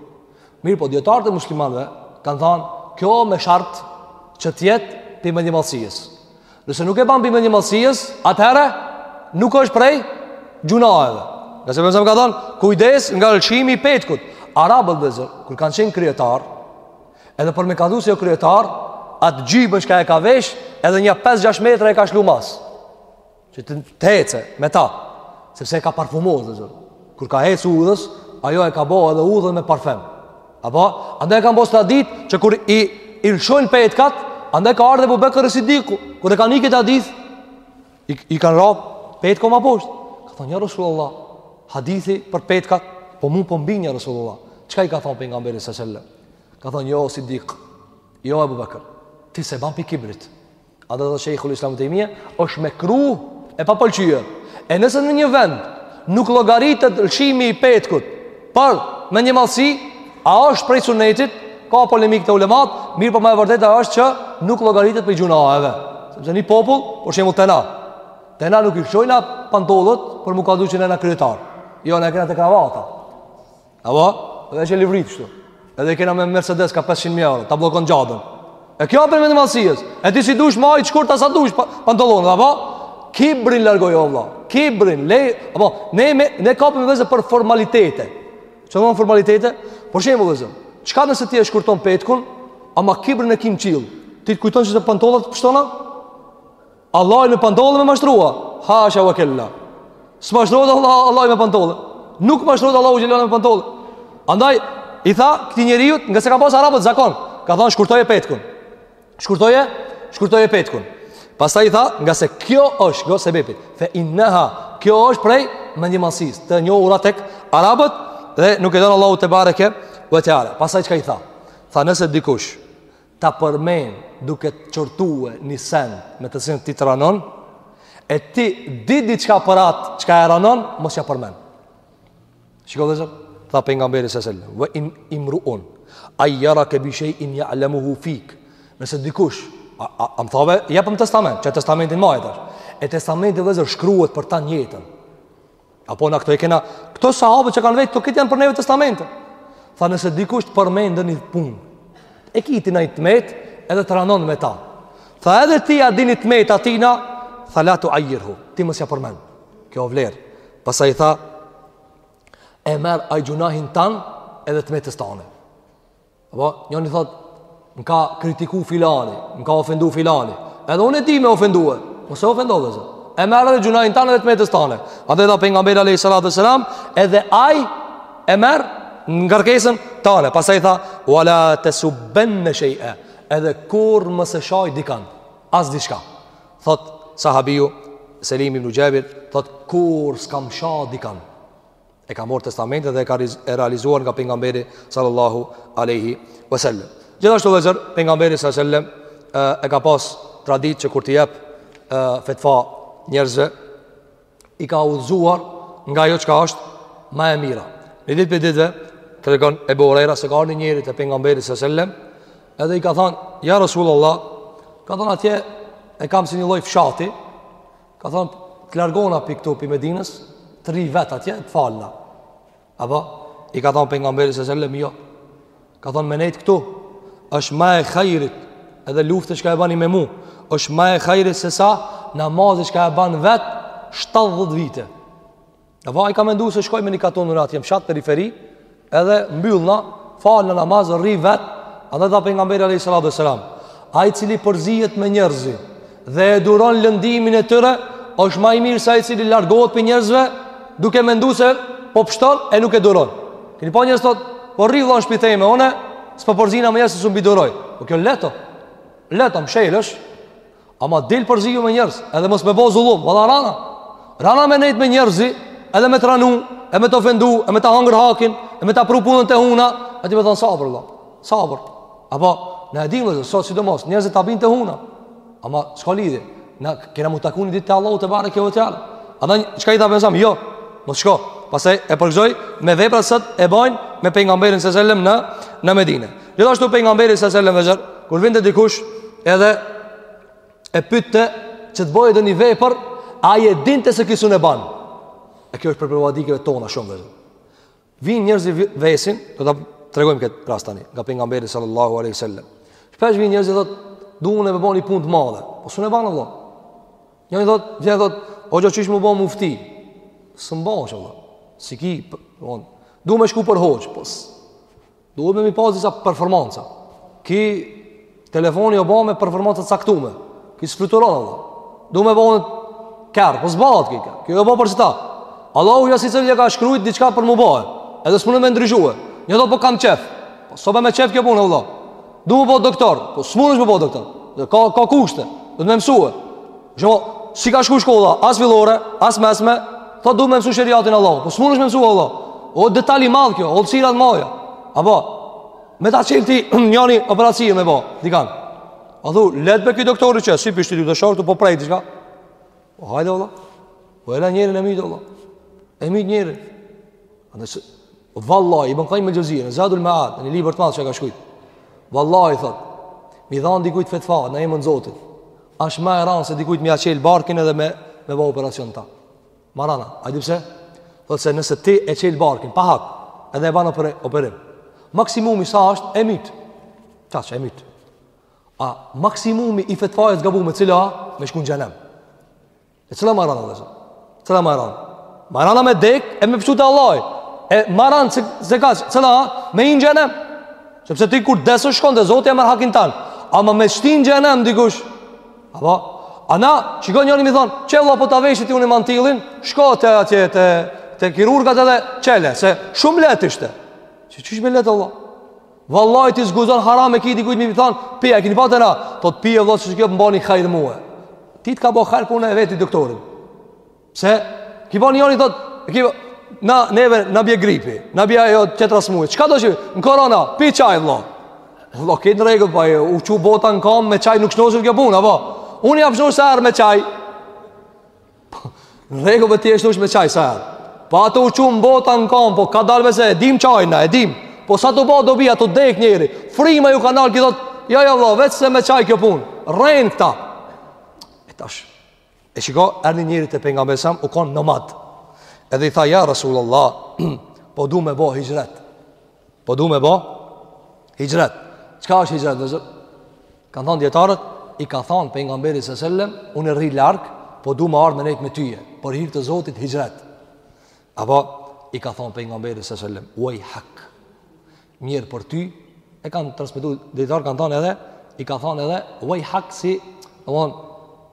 Mirëpo, dijetarët e muslimanve, kanë thonë, kjo me shart që t'jetë prej mendjemadhësisë. Nëse nuk e ban prej mendjemadhësisë, atëherë nuk është prej gjynaheve. Ngase pejgamberi alejhi selam ka thonë, kujdes nga lëshimi i petkut. Arabët vllezër, kur kanë qenë kryetar, edhe për me kallzu se jon kryetar, atë xhyben çka e ka vesh, edhe nja 5-6 metra e ka lshu mas. Që të hece, me ta. Sepse e ka parfumos vllezër. Kur ka hec udhës, ajo e ka bo edhe udhën me parfem. Apo, andaj kanë pas traditë që kur i lshojnë petkat, andaj ka ardh Ebu Bekër es-Sidiku, kur e ka ni këtë hadith, i, i kanë ra petkat ma poshtë. Ka thonë, ja Rasulullah, hadithi për petkat, po mu po m'bijn ja Rasulullah. Çka i ka thonë pejgamberi alejhi selam? Ka thonë, jo, Sidik, jo Ebu Bekër, ti s'e ban prej kibrit. A do të thotë Shejhul Islam Ibn Tejmije, është mekruh e papëlqyer. E nëse në një vend nuk llogaritet lëshimi i petkut, për mendjemadhësi, a është prej sunetit? Ka polemikë te ulemat, mirëpo ma e vërteta është që nuk llogaritet prej gjynaheve. Sepse një popull, për shembull te na, te na nuk i lëshojnë pantollat për m'u kallzu që jena kryetar. Jo, na e kena te kravata. Apo, veç e livrit kështu. Edhe i kena me Mercedes ka 500 mijë euro, ta bllokon xhadën. E kjo prej mendjemadhësisë. E ti si dush maj t'shkurta sa dush pantallonat, apo? Kibrin largoje vëlla. Kibrin, le, apo ne me, ne kapemi vllezër për formalitete. Çka jon formalitete? Për shembull vllezër, çka nëse ti e shkurton petkun, ama kibrin e ki n'qill. Ti kujton se pantollat t'pshtojn a? Allahin me pantollën me mashtrua. Hasha wa kella. S'mashtrohet Allah, Allahin me pantollën. Nuk mashtrohet Allahu xhelalu me pantollën. Andaj i tha këtij njeriu, ngase ka pas arabët zakon, ka thënë shkurtoje petkun. Shkurtoje, shkurtoje petkun. Pastaj i tha, ngase kjo është nga sebebi, fe innaha, kjo është prej mendjemadhësisë, të njohura tek arabët dhe nuk e don Allahu tebareke ve teala. Pastaj çka i tha? Tha nëse dikush ta përmend duke të qortue një sen me të cilën ti të ranon, e ti di diçka për atë çka e ranon, mos ja përmend. Shiko vllezër, tha pejgamberi sallallahu alaihi wasallam, ve in imruun ajjereke bishej'in ja'lemuhu fik, nëse dikush, a, a, a më thave, jepëm testament, qe testamentin, maje tash, e testamentin vllezër shkruhet për ta njetën, Apo na këto e kena, këto sahabët çka kanë vet, këto këtë janë për neve testamente. Tha nëse dikush të përmend një punë, e ki ti naj të metë edhe të ranon me ta. Tha edhe ti ja din të metat e tina, tha la tuajjirhu, ti mos ja përmend. Kjo vlerë. Pastaj tha, e merr aj gjunahin tan edhe të metës tane. Apo, njoni thot, më ka kritiku filani, më ka ofendu filani. Edhe unë e di me ofendu e, mos e ofendo vllezër. E merr edhe gjunahin tan edhe të metës tane. Andaj tha pejgamberi a.s. Edhe aj e merr ngarkesën tane. Pastaj tha, ue la tesubbenne shej'e. Edhe kurrë mos e shaj dikan, as diçka. Thot, sahabiu, Selim ibnu Xhabir, thot, kurrë s'kam sha dikan. e ka marrë testamentin dhe e ka e realizuar nga pejgamberi sallallahu alaihi wasallam. Gjithashtu vllezër pejgamberi sallallahu alaihi wasallam e ka pas traditë që kur t'i jep fetva njerëzve i ka udhëzuar nga ajo çka është më e mira. Një ditë prej ditëve tregon Ebu Hurejra se ka ardh një njeri te pejgamberi sallallahu alaihi wasallam edhe i ka thënë ja rasulullah ka thënë atje e kam si një lloj fshati Ka thonë, të largona prej këtu prej Medinës, të rri vetë atje, të falna. Apo, i ka thonë pejgamberi sallallahu alaihi wasallam, jo. Ka thonë, me nejt këtu, është ma e hajrit, edhe luftën çka e ban me mu, është ma e hajrit sesa namazi çka e ban vetë, 70 vite. Apo ai ka mendu se shkoj në një katun atje, n'fshat periferi, edhe mbyllna, falna namaz, rri vetë, andaj tha pejgamberi a.s. Ai i cili përzihet me njerëz dhe e duron lëndimin e tyre, është ma i mirë se ai i cili largohet prej njerëzve, duke mendu se po pshton e nuk e duron. Keni pa njerëz thot po rri vlla në shpi teme une, s'po përzina me njerëz se s'mun i duroj. Po kjo lehtë o, lehtë o, mshelesh, Ama dil përziju me njerëz, edhe mos me bo zullum, valla e ranë. E ranë me nejt me njerëzi, edhe me të ranu, e me të ofendu, e me të hangër hakin, e me ta pru punën te huna, e ti me thonë sabër, vlla, sabër. Apo, ne e dim vllezër, sot sidomos, njerëzit ta bin te huna. Ama, s'ka lidhje, ne kena m'u taku një ditë te Allahu tebareke ve teala. A dhe, çka i tha pejgamberi, jo, mos shko, pastaj e përgëzoi me veprat sët e bajnë me pejgamberin alejhi selam në, në Medine. Gjithashtu pejgamberi alejhi selam vllezër, kur vinte dikush edhe e pytte që të bëjë ndonji vepër, ai e dinte se ki s'un e ban. E kjo është prej problematikave tona shumë vllezër. Vin njerëz i vesin, do ta tregojmë këtë rast tani, nga pejgamberi sallallahu alaihi wasallam. Shpesh vin njerëzit thotë, du me bo ni punë të madhe. Po s'un e ban vlla. Njëri thotë, vjen thotë, o jo qysh m'u bë mufti. S'un bahesh vlla. Si ki, von. Du me shku për hoxhë, po. Duhet me i pas disa performanca. Ki telefoni o ba me performanca të caktume. Ki s'fluturon vlla. Du me bo ni kerr, po s'bahet ki kerr. Ki o ba për qëta. Allahu ja secilit ka shkrujt diçka për m'u bo. Edhe s'mune me ndryshue. Njo thotë po kam qef. Po s'bohet me qef kjo punë vlla. Du m'u bo doktor, po s'mundesh m'u bo doktor. Dhe ka, ka kushte, duhet me mësue. Shumë, s'i ka shku shkolla, as fillore, as mesme, thotë du me mësu sheriatin vlla. Po s'mundesh me mësu vlla. O detal i madh kjo, hollësira të maja. Apo, me ta çelë ti njani operacion me bo, dikan. A thu, lehtë be ky doktori që, si pishti ty të shortu, po prej, diçka. Po hajde, vlla. Po e la njerin e myt, vlla. E myt njerin. A nëse, Vallahi, Ibn Kajjim el-Xhevzije në Zadul Ma'ad, ni libër të madh që ka shkrujt. Vallahi thot, me i dhan dikujt fetva në emën të Zotit. Asht ma e ranë se dikujt me ia çel barkin edhe me, me ba operacion, tha. Ma e rana, a di pse? Thot se nëse ti e çel barkin pa hak, edhe e ban oper operim. Maksimumi sa është e myt. Qaq, e myt. A maksimumi i fetvajës gabume cila, me shku n' xhenem. E cila ma e ranë vllezër? Cila ma e ranë? Ma e rana me dek e me shku te Allahi. E ma e ranë se, se ka, cila ha? Me hi në xhenem. Sepse ti kur des shkon te Zoti e merr hakin tanë. Ama me shti në xhenem dikush. Apo? A na, shiko njëri me thonë, qe vlla po ta veshi ty unë mantilin, shko të atje te, te kirurgat edhe çele, se shumë lehtë ishte. Qysh shumë lehtë vlla? Vallaj ti s'guxon haram e ki dikujt me i thon, pi e keni pa na, thotë pie vlla se kjo m'bani hajr mua. Ty të ka bë hajr punë e vetë doktorin. Pse? Ki po njoni thot, e ki na neve na bie gripi, na bie ajo tjetra smuje. Çka do të thotë? Në korona, pi çaj vëlla. Vëlla ke në rregull pa po jo u çu bota në kamë me çaj nuk shnoshet kjo punë, apo? Unë jam shnoshur sa me çaj. Rregull po ti e shnosh me çaj, sa janë? Po atë u çu bota në kam, po ka dalë vllezër, e dim çaj, na, e dim. Po s'a tu bo dobi, a tu dek njeri. Frima ju ka nalë, ky thot, ja, ja, vlla, veç se me çaj kjo punë. Rrejnë këta. E tash, e shiko, erdhi njeri te Pejgamberi selam, u konë nomad. Edhe i tha, ja, Rasulullah, po du me bo hixhret. Po du me bo hixhret Çka është hixhret vllezër? Kanë thonë dijetarët I ka thonë Pejgamberi së sellem Unë rri larg Po du me ardhë me nejtë me tyje Për hir të Zotit hixhret Apo I ka thonë Pejgamberi së sellem Uaj hak Mjerë për ty E kanë transmetu Dijetarë kanë thonë edhe I ka thonë edhe Uaj hak si Në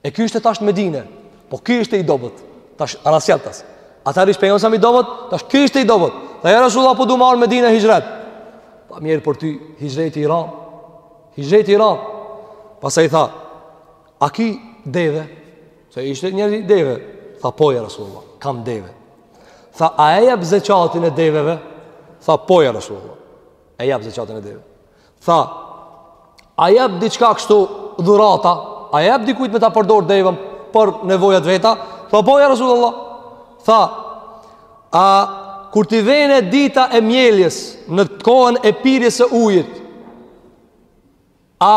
E ky ishte tash në Medinë. Po ky ishte i dobët. Tash anasjelltas. Atëherë ish Pejgamberi selam i dobët, tash ky ishte i dobët. Tha ja Resulullah po du me ardh Medinë hixhret. Tha mjerë për ty hixhreti i rand. Hixhreti i rand. Pastaj tha, a ki deve? Se ishte njeri deve. Tha po ja Resulullah, kam deve. Tha a e jap zeqatin e deveve? Tha po ja Resulullah. E jap zeqatin e deveve. Tha, a jep diçka kështu dhurata, a jep dikujt me ta përdor devën për nevojat veta? Tha, po ja Resulullah. Tha, a kur t'i vjen dita e mjeljes në kohën e pirjes së ujit, a,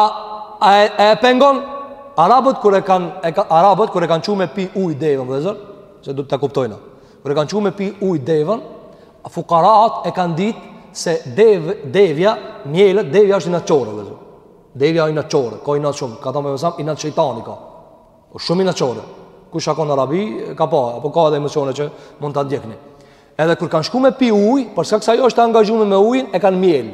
a, e, a e pengon? Arabët kur e kanë, e ka, arabët kur e kanë çu me pi ujë devën, vllezër, se duhet ta kuptojna. Kur e kanë çu me pi ujë devën, fukaratë e kanë ditë se dev, devja, mjelet, devja është inatçore, vllezër. Devja është inatçore, ka inat shumë, ka thanë Pejgamberi selam, inat shejtani ka. O shumë inatçore, kush o kon n'Arabi, ka pa, apo ka edhe emocione që mund ta ndjekni. Edhe kur kanë shku me pi ujë, për shkak se ajo është e angazhume me ujin, e kanë mjelë.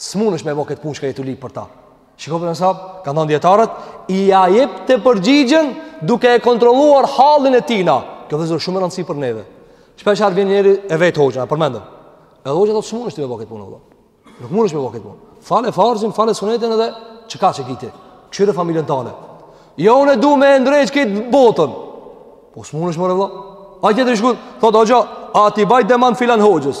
S'munësh me bo këtë punë çka je tu lypë për ta. Shiko Pejgamberi selam, kanë thonë dijetarët, ia jepte përgjigjen duke e kontrolluar hallin e tina. Kjo vllezër shumë rëndësi për neve. Shpeshherë vjen njeri e vet hoxhën, e përmendëm. Edhe hoxha thot s'munësh ti me bo këtë punë, vlla. Nuk munësh me bo këtë punë. Fale farzin, fale sunetin edhe që ka që kiti. Këshyre familjen tane. Jo unë du me e ndreq këtë botën. Po s'munësh more, vlla. Ai tjetri shkon, thot, hoxhë, a t'i baj demant filan hoxhës.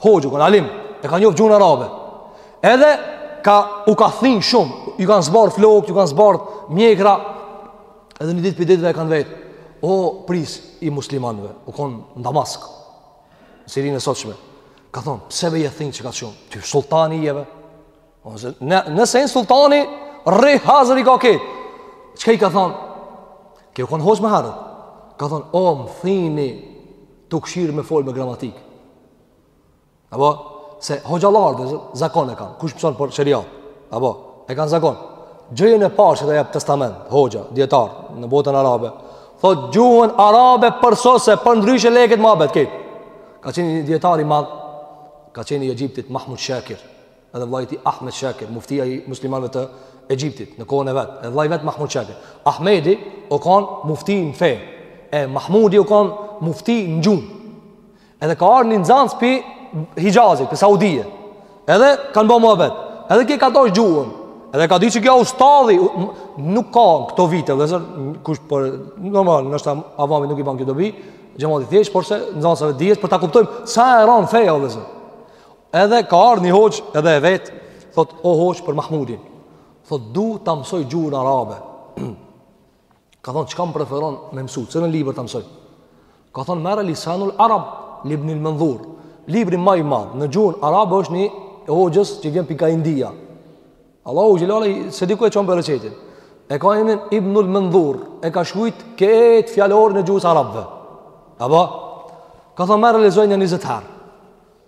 Hoxhë u kon alim, e ka njoftë gjuhën arabe. Edhe ka, u ka thinj shumë, ju kanë zbardh flokët, ju kanë zbardh mjekrra, edhe një ditë prej ditëve e kanë vetë, o prijs i muslimanve, u konë në Damask, në Sirinë e sotshme, ka thonë, pse be je thinj qekaq shumë, ti sultani je be, ose, në, nëse në sultani, rri hazër i ka ketë, çka i ka thonë, ky u konë hoxhë ma herët, ka thonë, o më thinji, Tu këshir me fol me gramatik. Apo se hoxhallarët zakon e kanë. Kush mëson për sheriat? Apo e kanë zakon. Gjëjën e parë që ta jep testament, hoxha, dietar në botën arabe, thot gjuhën arabe përsose, përndryshe le kët muabet, krejt. Ka qenë një dietar i madh, ka qenë i Egjiptit Mahmud Shakir. edhe vllai i tij Ahmed Shakir, muftia i muslimanëve të Egjiptit në kohën e vet, edhe vllai vet Mahmud Shakir. Ahmedi u kon mufti në fe, e Mahmudi u kon mufti në gjuhë. Edhe ka ardhur një nxënës pi Hijazit, pi Saudie. Edhe kanë bërë muhabet. Edhe ky e ka dasht gjuhën. Edhe ka ditë që ky ustadhi nuk ka këto vite, vllezër, kush për normal, ndoshta avamit nuk i ban kjo dobi, xhematit thjesht, por se nxënësave t'dijes, për ta kuptojmë, sa e ranë feja, vllezër. Edhe ka ardhur një hoxh edhe e vet, thot o hoxh për Mahmudin. Thot du ta mësoj gjuhën arabe. ka thon çka më preferon me mësu, çfarë libër ta mësoj? Ka thon merre Lisanul Arab, libnil Mendhur. Libri më i madh në gjuhën arabe është një e hoxhës që vjen pi ka India. Allahu xhelali s'e di ku e çon bereqetin. E ka emrin Ibnul Mendhur, e ka shkruajt këtë fjalor në gjuhën arabe. Apo ka thënë merre lexoje nja 20 herë.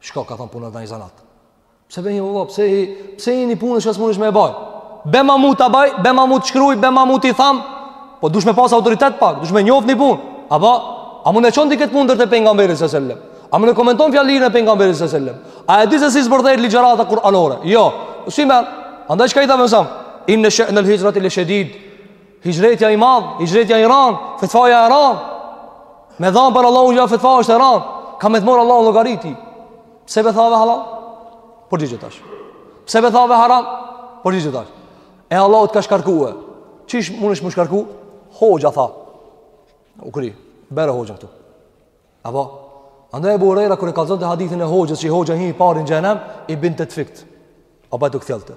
Shko ka thon puno naj zanat. Pse be vëlla, pse i pse i hin ni punë që s'mundesh me e baj? Be ma mut ta baj, be ma mut shkruaj, be ma mut i tham. Po dush me pas autoritet pak, dush me njoft ni punë. Apo a mund e çon ti këtë punë deri te pejgamberi sallallahu alajhi wasallam? A mun e komenton fjalinë e pejgamberit sallallahu alajhi wasallam? A e di se si zbërthehet ligjërata kuranore? Jo. Si më? Andaj çka i tha pejgamberi sa? Inna sha'nal hijrati lashadid. Hixhretja i madh, hixhretja i ran, fetfaja e ran. Me dhan për Allahun fetfa është e ran. Ka me të mor Allahu llogari ti. Pse be thave halal? Përgjigju tash. Pse be thave haram? Përgjigju tash. E Allahu të ka shkarkuar. Qysh mundesh m'u shkarku? Hoxha tha. U kry. Bjere hoxhën këtu. Apo andaj Abu Huraira kur e kallzonte hadithin e hoxhës, që hoxha hin i pari n'xhehenem, i binte të fikt. Apet u kthjellte.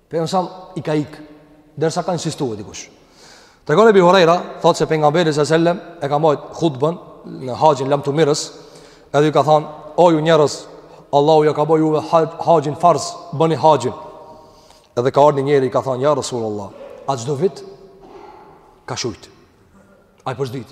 Pejgamberi sa i ka ik, derisa ka insistuar dikush. Tregon Ebi Hurejra, thot se pejgamberi sa selam e ka mbajt hutbën në haxhin lamtumirës, edhe ju ka thënë, o ju njerëz, Allahu ja ka bo juve haxhin farz, bëni haxhin. Edhe ka ardhur njëri i ka thënë, ja Rasulullah, a çdo vit ka shujt. Ai përsdyt.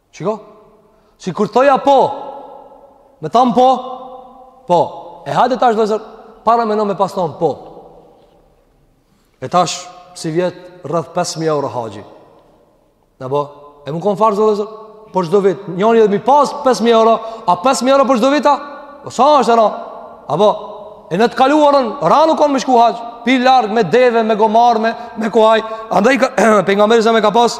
Shiko, sikur thoja po, me thanë po, po, e hajde tash vllezër, paramendo me pas thanë po. E tash, sivjet, rreth 5.000 euro haxhi. A bo, e m'u konë farz vllezër, për çdo vit, njeri edhe mi pas 5.000 euro, a 5.000 euro për çdo vit a? O po sa është e ran? A bo, e në të kaluarën, ran u konë me shku haxh, pi larg me deve, me gomarë, me, me kuaj, andaj ka, pejgamberi sam e ka pas,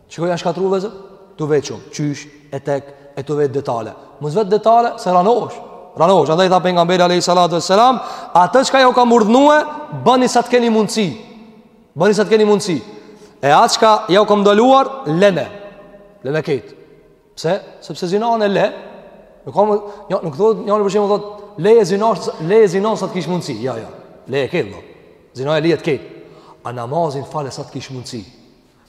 Çka janë shkatru vllezër, tu vet shumë, qysh, e tek, e tu vet detale. Mos vet detale, se ranohesh. Ranohesh, andaj tha pejgamberi a.s. Atë çka ju kam urdhnue, bëni sa të keni mundësi. Bëni sa të keni mundësi. E atë çka ju kam ndaluar, lene. Lene krejt. Pse? Sepse zinanë e le. Nuk, kam, një, nuk thot, një për shembull thot, leje zinanë, leje zinanë sa të kish mundësi. Jo, jo. Leje krejt, no. Zinaja lihet krejt. A namazin fale sa të kish mundësi.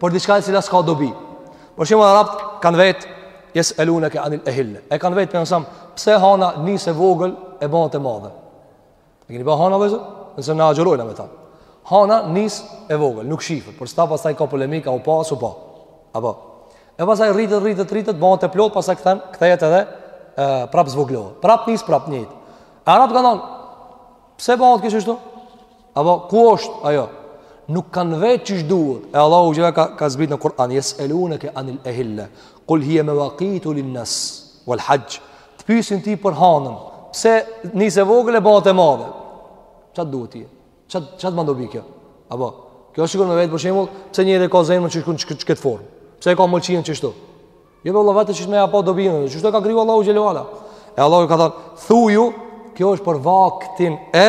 për diçka e cila s'ka dobi. Për shembull arabt kanë vet jes'eluneke anil ehille. E kanë vet pejgamberin a.s. pse hana nis e vogël e bahet e madhe. E keni pa hanën vllezër? Nëse na agjërojna me ta. Hana nis e vogël, nuk shifet, për qata pastaj ka polemika u pa a s'u pa. Apo. E pastaj rritet rritet rritet bahet e plot, pastaj kthen kthehet edhe e prap zvoglohet. Prap nis prap njëjtë. Arabt kanë thanë pse bahet kështu? Apo ku është ajo? Nuk kanë vet qysh duhet. E Allahu xh.sh. ka zbrit në Kur'an. Jes'eluneke anil ehille. Kul hije mevakitu lin-nas vel haxh. Të pysin ti për hanën. Pse nis e vogël e bahet e madhe. Ça t'duhet ty? Ça t', ça t'ban dobi kjo? Apo, kjo është sikur me vet për shembull. Pse njeri e ka zemrën qështu n'qikët formë? Pse e ka mëlçinë qështu? Jo me vëllat e qëshme ja pa dobi në dhe, qështu e ka kriju Allahu xhel-le ve ala. E Allahu ka thënë, thuju, kjo është për vaktin e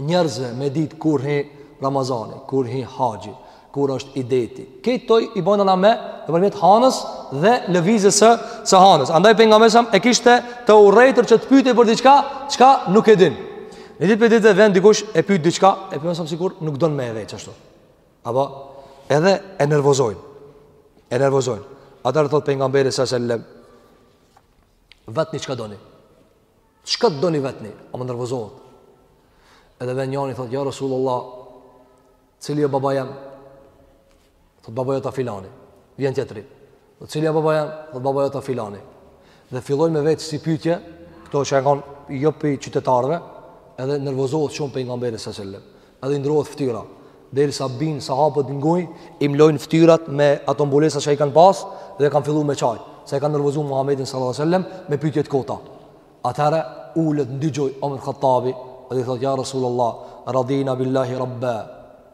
njerëzve me ditë kur hi Ramazani, kur hi haxhi, kur është ideti. Këto i bojna na me, nëpërmjet hanës dhe lëvizjes së, së hanës. Andaj pejgamberi a.s. e kishte të urrejtur që të pytej për diçka, çka nuk e din. Një ditë prej ditëve vjen dikush e pyt diçka, e pejgamberi a.s. sikur nuk don me e vet qashtu. Apo edhe e nervozojnë. E nervozojnë. Atëherë thot pejgamberi sa selam. Vetni çka doni? Çka doni vetni? Ama nervozohet. Edhe vjen njani thot ja Rasulullah, cili o baba jem? Thot baba jot o filani. Vjen tjetri. Thot cili o baba jem, thot baba jot o filani. Dhe fillojnë me vet ksi pytje, këta që kanë qenë jo prej qytetarëve, edhe nervozohet shumë pejgamberi sa selam. Edhe ndrohet ftyra. Derisa bin sahabët n'guj, i mlojnë ftyrat me ato mbulesa që i kanë pas, dhe kanë fillu me qaj. Se e kanë nervozu Muhammedin sa selam me pytje t'kota. Atëherë, ulet në dy gjunj, Omer Hattabi, edhe i thotë, ja Rasulullah, radina billahi rabbe,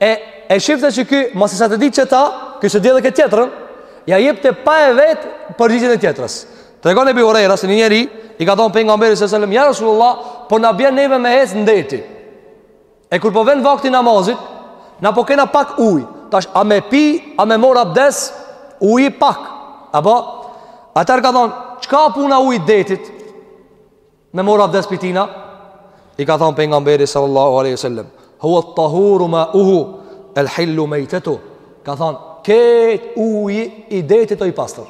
E e shifte që ky masi s'e di qeta, ky s'e di edhe këtë tjetrën, ja jepte pa e vet përgjigjen e tjetrës. Tregon Ebu Hurejra se një njeri i ka thënë pejgamberit sallallahu alajhi wasallam, "Ja Rasulullah, po na bjen neve me ec n'deti." E kur po vjen vakti namazit, na po kena pak ujë. Tash a me pi, a me mor abdes, uji pak. Apo atëherë ka thënë, "Çka puna ujit detit?" Me morr abdes pi tina I ka thonë pejgamberi sallallahu aleyhi sallam Huve tahuru mauhu El hillu mejtetu Ka thonë Kejt uji i detit o i pastër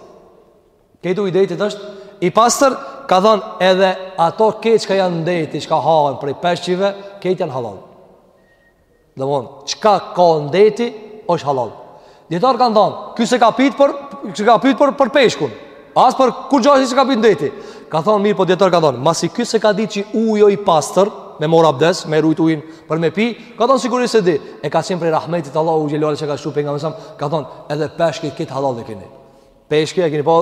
Kejt uji i detit është I pastër ka thonë Edhe ato kejt çka janë n'deti Çka hahen prej peshqive Kejt janë halal Domethon, çka ka n'deti, është halal. Dijetarët kanë thonë, ky s'e ka pyt për, s'e ka pyt për, për peshkun. As për kurgja s'e ka pyt n'deti. Ka thonë, mirëpo dijetarët kanë thonë, masi ky s'e ka dit që uji o i pastër, me morr abdes, me rujt ujin për me pi, ka thonë, sigurisht s'e di, e ka qenë prej rahmetit Allahut xhelal që ka shtu pejgamberi selam, ka thonë, edhe peshki kejt halal e keni. Peshke e keni pa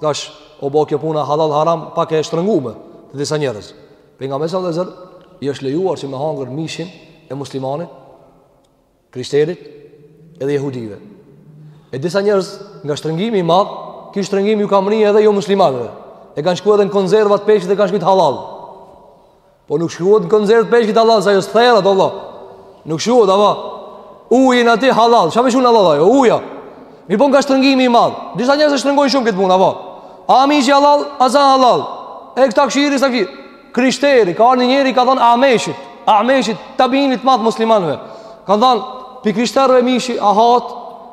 tash o bo kjo puna halal haram pak e shtrëngume të disa njerëz. Pejgamberit, vllezër, i është lejuar që me hangër mishin e muslimanit, krishterit edhe jehudive. E disa njerëz nga shtrëngimi i madh, ky shtrëngim ju ka mrri edhe jo muslimanëve. E kanë shkuar edhe në konzerva t'peshkit e kanë shkrujt halal. Po nuk shkruhet në konzervë t'peshkit halal, se ajo s'theret, vallah. Nuk shkruhet, ama, ujin aty halal, çka me shkru halal, ajo, uja. Mirëpo nga shtrëngimi i madh, disa njerëz e shtrëngojnë shumë këtë punë, ama. A mishi halal, a s'a halal, e këta këshiri, sa këshiri. Krishteri, ka ardh një njeri, ka thonë Ameshit, Ameshit, tabiinit madh t'muslimanve. Ka thonë, pi krishterve mishi, a hahet,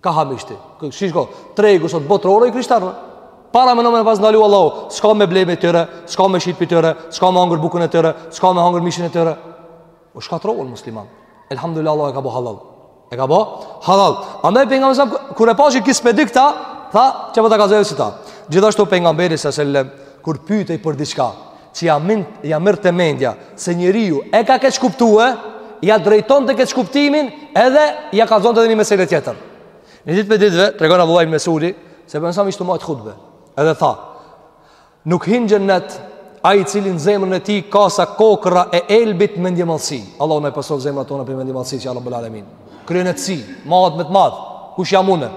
Ka hamishti. Shiko, tregu sot botëror o i krishterëve. Paramendo me e pas ndalu Allahu, s'ka me ble pi tyre, s'ka me shit pi tyre, s'ka me hangër bukën e tyre, s'ka me hangër mishin e tyre. U shkatrrojnë musliman. Elhamdulillah, Allah e ka bo halal. E ka bo halal. Andaj pejgamberi selam, kur e pa që ky s'po di këta, tha, qe po ta kallzoj qita. Gjithashtu pejgamberi selam, kur pytej për diçka, që ja mind ja merrte mendja se njeriu e ka keqkuptue, ja drejtonte keqkuptimin edhe ja kallzonte edhe një mesele tjetër. Një ditë prej ditëve, tregon Abdullah ibn Mesudi, se pejgamberi selam ish tu majt hutbe, edhe tha, nuk hin n'xhennet ai i cili n'zemrën e tij ka sa kokrra e elbit mendjemadhsi. Allahu na i pastroftë zemrat tona prej mendjemadhsisë ja Rabbel alemin. Kryeneçsi, majt me të madh, kush jam une.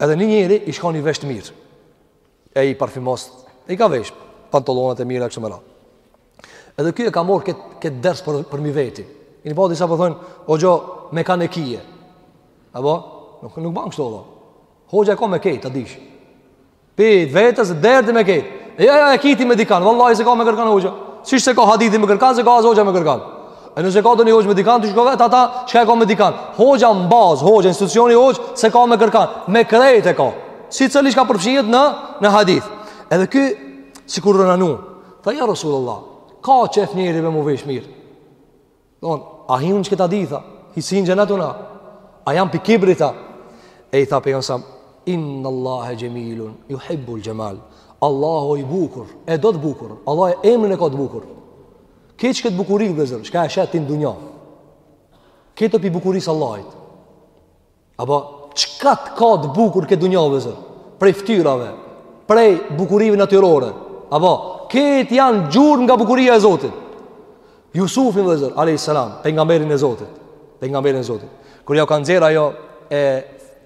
Edhe një njeri ish kon i veshtë mirë. e i parfimos, e i ka vesh pantallonat e mira kështu me radhë. Edhe ky e ka marr kët kët ders për për mi veti. Keni pa disa po thonë, "O hoxhë, me kan e kije." Apo, nuk nuk bën kështu valla. Hoxha e ka me kejt, ta dish. Pi vetes deri me kejt. Ja ja e ki ti me dikan, vallahi s'e ka me kërkan hoxha. Siç s'e ka hadithi me kërkan, s'e ka as hoxha me kërkan. E nëse ka ndonji hoxh me dikan ti shko vet ata çka e ka me dikan. Hoxha në bazë, hoxha institucioni hoxh s'e ka me kërkan, me krejt e ka. Secili çka përfshihet në në hadith. Edhe ky sikur rënanu. Tha ja Rasulullah, ka qef njeri me mu vesh mirë. Don, a hi unë që këta ditha, s'hin n'xhennet una, a jam për kibrita, e i tha pejgamberi, inna Allahe xhemilun, juhibbul xhemal, Allahu i bukur, e do të bukur, Allahu emrin e ka të bukur, Krejt qikët bukuri vëllazër, çka e sheh ti në dunja. Këto pi bukurisë së Allahit. Apo çka të ka të bukur në këtë dunja vëllazër? Prej fytyrave, prej bukurive natyrore. Apo këto janë gjurmë nga bukuria e Zotit. Jusufin vëllazër, alayhis salam, pejgamberin e Zotit. Pejgamberin e Zotit. Kur ja ka nxjerr ajo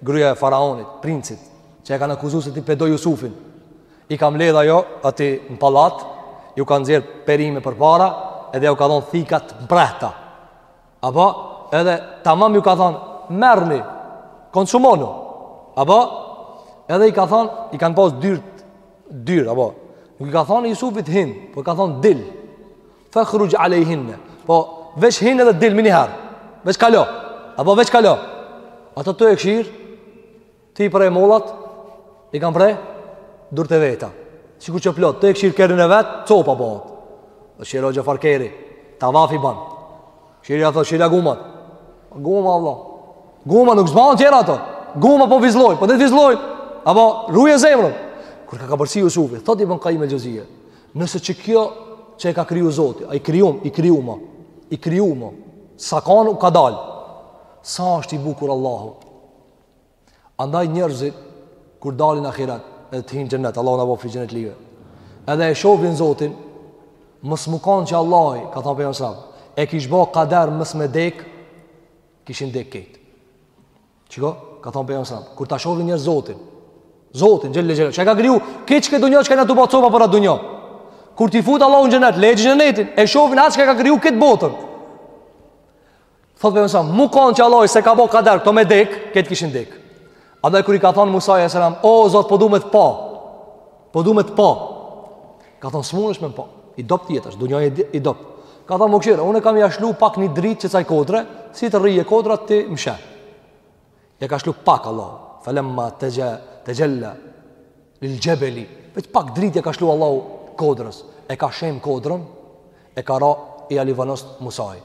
gruja e faraonit, princit, që e kanë akuzu se ti pe do Jusufin. I ka mbledh ajo aty në pallat, ju ka nxjerr perime përpara, edhe ju ka dhënë thika t'mprehta. Apo edhe tamam ju ka thon, merrni, konsumoni. Apo edhe i ka thon, i kanë pas dyrt, dyr apo. Nuk i ka thon Jusufit hin, po i ka thon dil. Fakhruxh alejhinne. Po veç hin edhe dil menjëherë. Veç kalo. Apo veç kalo. Ato tu e kshir, Tu i pre mollat i kanë pre durtë e veta. Sikur që plot, tu e kshir kerrin e vet, copa bohet. Kshire o çfar kerri, tavaf i ban. Kshirja thotë, kshirja gumat. Guma, vla. Guma, nuk zbanë tjera ato. Guma po vizllon, po të vizllon. Apo, ruje zemrën. Kur ka ka përsi Jusufi, thotë i bën ka i muxhize. Nëse që kjo që e ka kriju zoti, ai i krijum, i krijum a. I krijum a. Sa kanu, ka dalë. Sa është i bukur Allahu. Andaj njerëzit kur dalin n'ahiret edhe të hinë n'xhennet, Allahu na bëft pi xhennetlive. Edhe e shofin Zotin, mos mu kanë që Allahi, ka thonë pejgamberi, e kish bo kader mos me dek, kishin dek ketë. Shiko? Ka thonë pejgamberi, kur ta shofin njerzt Zotin, Zotin, xhelle xhelle, që e ka kriju, krejt këtë dunja, që jena tu u ba copa për atë dunja. Kur t'i fut Allahu në xhennet, le që xhennetin, e shofin atë që e ka kriju këtë botën. Thotë pejgamberi, mu kanë që Allahi s'e ka bo kader, këto me dek, këtë kishin dek. Andaj kur i ka thonë Musa alejhi selam, o, Zot, po du me të pa, po du me të pa. Ka thonë, s'mundesh ti me m'pa, i dobët je tash n'dunja, i dobët. Ka thonë, kshire, unë kam me ja lshu pak një dritë qasaj kodre, si të rrije kodra ti më sheh. Ja ka shlu pak Allahu. Falamma taja tajalla lil jabali. Veç pak dritë ja ka shlu Allahu kodrës. E ka shem kodrën, e ka ra i alivanost Musai.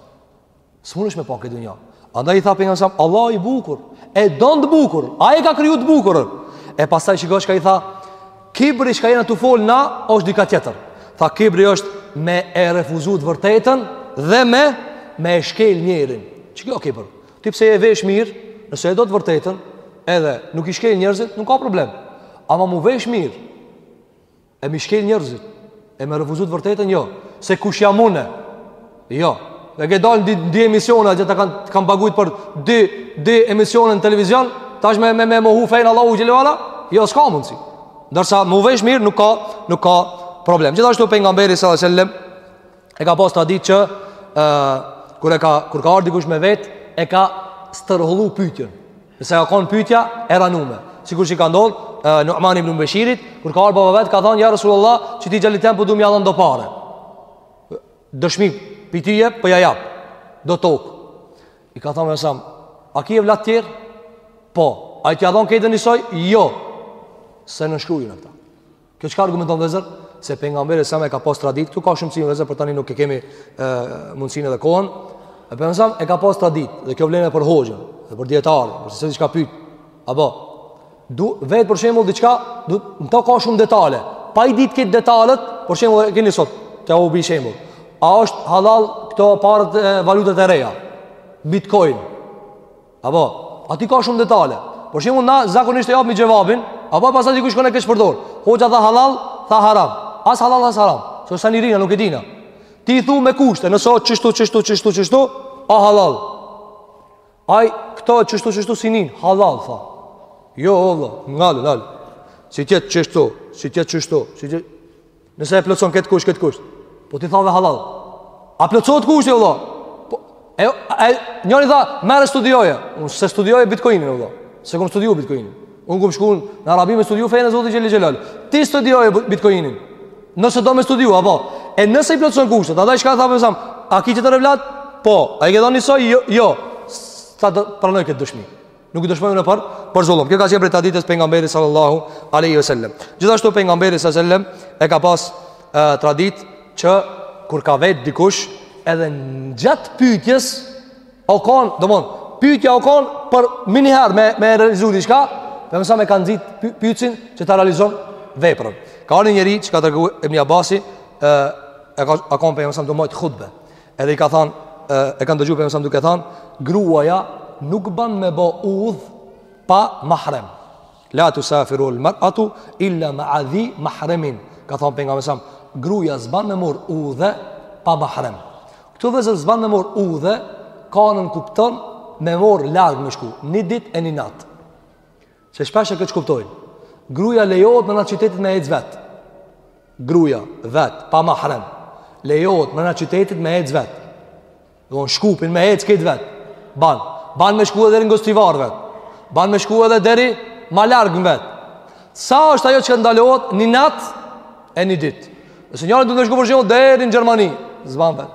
S'munësh me pa n'këtë dunja. Andaj i tha Pejgamberi alejhi selam, Allah i bukur, e don të bukur, ai e ka kriju të bukurën. E pastaj çka i tha, kibri çka jena tu folë na, është dika tjetër. Tha kibri është me e refuzu të vërtetën dhe me, me e shkel njerin. Qikjo kibër. Ti pse je vesh mirë, nëse e do të vërtetën, edhe nuk i shkel njerëzit, nuk ka problem. Ama m'u vesh mirë, e m'i shkel njerëzit, e me refuzu t' vërtetën, jo. Se kush jam une, jo. Dhe ke dalë në di emisione, që të kanë kan pagujt për di, di emisione në televizion, tash me, me, me mohu fenë e Allahut xhele ve ala, jo, s'ka mundësi. Ndërsa m'u vesh mirë, nuk ka, nuk ka problem. Gjithashtu Pejgamberi sallallahu alaihi wasallam e ka pas traditë që ë kur e ka kur ka ardh dikush me vet, e ka stërhollu pyetjen. Nëse ka kon pyetja, e ranume. Sikur që i ka ndodh Numan ibn Beshirit, kur ka ardh baba i vet, ka thënë ja Resulullah, qëti djalit tem po du me ja dhon do pare. Dëshmi ti je, po ja jap. Do tok. I ka thënë alejhi selam, a ki evlat tjerë? Po, a i t'ja dhon kejt njësoj? Jo, s'e nënshkruj unë këta. Kjo çka argumenton vllezër se pejgamberi alejhi selam e ka pas tradit, këtu ka shumë mësime vllezër por tani nuk e kemi ë mundsinë edhe kohën. E pejgamberi alejhi selam e ka pas tradit dhe kjo vlen edhe për hoxhën, edhe për dietarë, përse diçka pyet. Apo du vet për shembull diçka, do, n'to ka shumë detale. Pa i ditë këto detalet, për shembull e keni sot, t'u bi shembull. A është halal këto paret e valutat e reja? Bitcoin. Apo, aty ka shumë detale. Për shembull na zakonisht e japim xhevabin, a po, pastaj dikush shkon e keqpërdor. Hoxha tha halal, tha haram. As halal as haram. Se asnjëri na nuk e dina. Ti i thu me kushte, nëse o çështu çështu çështu çështu, o halal. Ai këto çështu çështu s'i nin, halal tha. Jo, vëlla, nal, nal. Si t'jetë çështu, si t'jetë çështu, si t'jetë Nëse e plotëson këtë kusht, këtë kusht. Po ti thave halal. A plotësohet kushti vëlla? Po e, e njëri tha, merre studioje. Unë s'e studioj Bitcoinin e vëlla. S'e kum studiu Bitcoinin. Unë kum shku në Arabi me studiu fenë e Zotit Xhele Xhelal. Ti studioje Bitcoinin. Nëse do me studiu a po. E nëse i plotëson kushtet, andaj çka tha alejhi selam. A ki tjetër evlat? Po, a i ke dhon nisoj, jo, jo. S'e pranoj këtë dëshmi. Nuk i dëshmoj unë për, për zullum. Kjo ka qenë prej traditës Pejgamberit sallallahu aleyhi ve sellem. Gjithashtu Pejgamberi sallallahu aleyhi ve sellem e ka pas e, tradit që kur ka vet dikush edhe në gjatë pytjes o konë, domethon, pytja o konë për meniher me, me realizu diçka, Pejgamberi alejhi selam e ka nxitë py, pytësin që ta realizon veprën. Ka ardh një njeri që ka tregu Ibn Abasi, e, e ka, a konë Pejgamberi alejhi selam tu mbajtë hutbe. Edhe i ka than, e kanë dëgjuar pejgamberin duke than, gruaja nuk ban me bo udh pa mahrem. La tusafiru al-mar'atu illa ma'a dhi mahremin. Ka than pejgamberi sa, gruaja s'ban me mor udhë pa mahrem. Këtu vllezër s'ban me mor udhë, kanën kupton me mor larg me shku, një ditë e një natë. Se shpesh e keqkuptojnë. Gruaja lejohet mrena qytetit me ecë vet. Gruaja vet pa mahrem lejohet mrena qytetit me ecë vet. Don Shkupin me ecë këtë vet. Ban, ban me shku edhe në Gostivar vet. Ban me shku edhe deri ma larg në vet. Sa është ajo që ndalohet një nat e një dit. Nëse njëri do me shku për shembull deri në Gjermani, s'ban vet.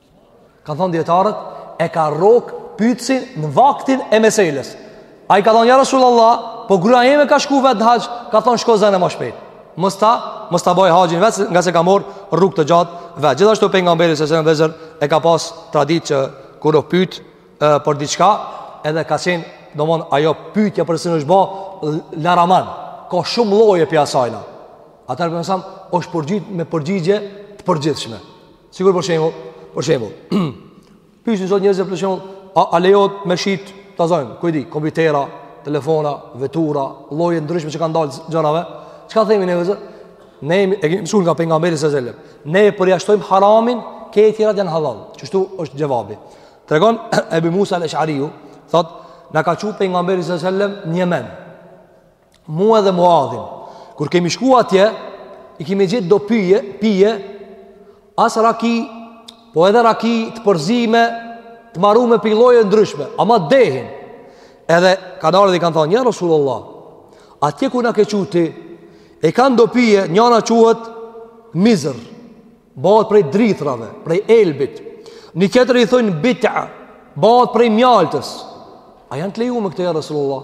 Kanë thonë dijetarët, e ka rrok pytësin në vaktin e meselesë. Ai ka thonë, ja Rasul Allah, po gruja jeme ka shku vetë n'haxh, ka thonë shko zene ma shpejt. Mos ta, mos ta boj haxhin vetë, ngase ka morë rrug të gjatë vetë. Gjithashtu pejgamberi s.a.s. vllezër, e ka pas tradit që kur o pytë e, për diçka, edhe ka qenë, domethon, ajo pytja për sen që është bo, laraman, ka shumë lloje pi asajna. Atëherë pejgamberi s.a.s., është përgjit me përgjigje të përgjithshme. Sikur për shembull, për shembull. Pyesin sot njerëz për shembull, a, a lejohet me shit, ta zojmë, ku e di, kompjutera, telefona, vetura, lloje t'ndryshme që kanë dalë gjërave. Çka themi ne vllezër? Ne e kemi mësuar nga pejgamberi sa selam. Ne e përjashtojmë haramin, krejt të tjerat janë halal. Kështu është xhevabi. Tregon Ebu Musa al-Ash'ariu, thot, na ka çu pejgamberi sa selam n'Jemen. mua dhe Muadhin. Kur kemi shkuar atje, i kemi gjetë do pije, pije as raki, po edhe raki të përzime, të marume pi lloje t'ndryshme, ama dehin. Edhe kanë ardhur dhe i kanë thënë, "Ja Rasulullah, atje ku na ke çu ti, i kanë do pije, njëra quhet mizr, bëhet prej drithrave, prej elbit. Një tjetër i thonë bit'a, bëhet prej mjaltës. A janë të lejume këto ja Rasulullah?"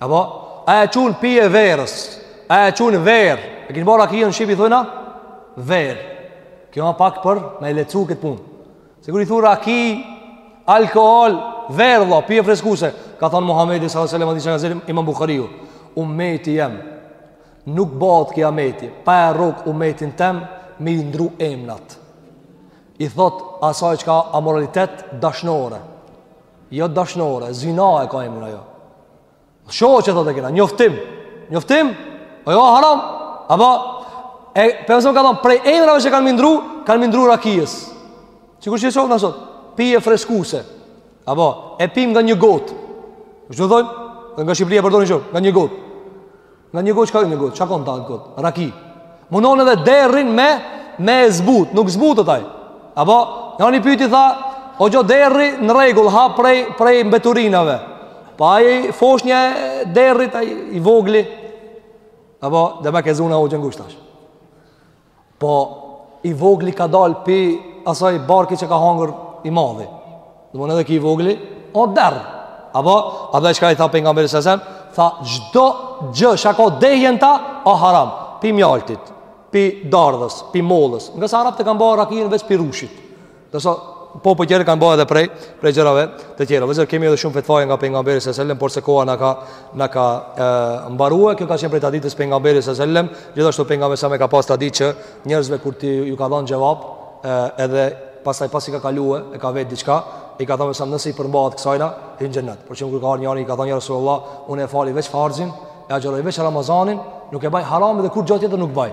Apo, a e qujnë pije verës, a e qujnë verë, e kanë bo rakijën në Shqipi, i thojnë, verë. Kjo ma pak për me e lehtësu këtë punë. Se kur i thu raki, alkohol, verë, vlla, pije freskuse, ka thonë Muhammedi s.a.s. hadisin e ka nxerr, imam Bukhariu, umeti jem, nuk bëhet kijameti, pa e rrok umetin tem, me i ndru emnat. I thotë asaj që ka amoralitet dashnore, Jo dashnore, zina e ka emrin ajo. Shoqe, thotë, e kena, njoftim. Njoftim? Po ajo haram. A pejgamberi s.a.s. ka thon prej emrave që kanë me i ndru, kanë me i ndru rakijës. Sikur që shohim na sot, pije freskuse. Apo e pim nga një gotë. Kështu thon, nga Shqipëria përdorin shumë, nga një gotë. Nga ni gotë, çka ni gotë? Çka kanë n' atë gotë? Raki. Munon edhe derrin me, me e zbut. Nuk zbutet aj. Apo, a ni pyti tha, o gjë derri në rregull, ha prej, prej mbeturinave. Po po ai foshnja e derrit, i vogli. Apo, demek e zona o gjengj tash. Po i vogli ka dal pi asaj barki që ka hangër i madhi. Domethënë edhe ki i vogli, o derr. Apo, edhe çka i tha pejgamberi s.a.v.s., tha çdo gjë që ka dehje n'ta, o haram. Pi mjaltit, pi dardhës, pi mollës. Ngase arabët e kanë ba rakinë veç pi rrushit. Dërsa popujt tjerë kanë ba edhe prej prej gjërave të tjera. Vllezër kemi edhe shumë fetva nga pejgamberi sallallahu alajhi wasallam, por se koha na ka na ka mbaruar, kjo ka qenë prej traditës së pejgamberit sallallahu alajhi wasallam, gjithashtu pejgamberi a.s. ka pas traditë që njerëzve kur iu ka dhënë xhevap, edhe pastaj pasi ka kaluar e ka vetë diçka, i ka thënë se nëse i përmbahet kësajna hyn xhennet. Porsi kur ka ardhur njëri i ka thënë ja Resulullah, unë e fali veç farzin, e agjëroj veç Ramazanin, nuk e baj haram dhe kurrgja tjetër nuk baj.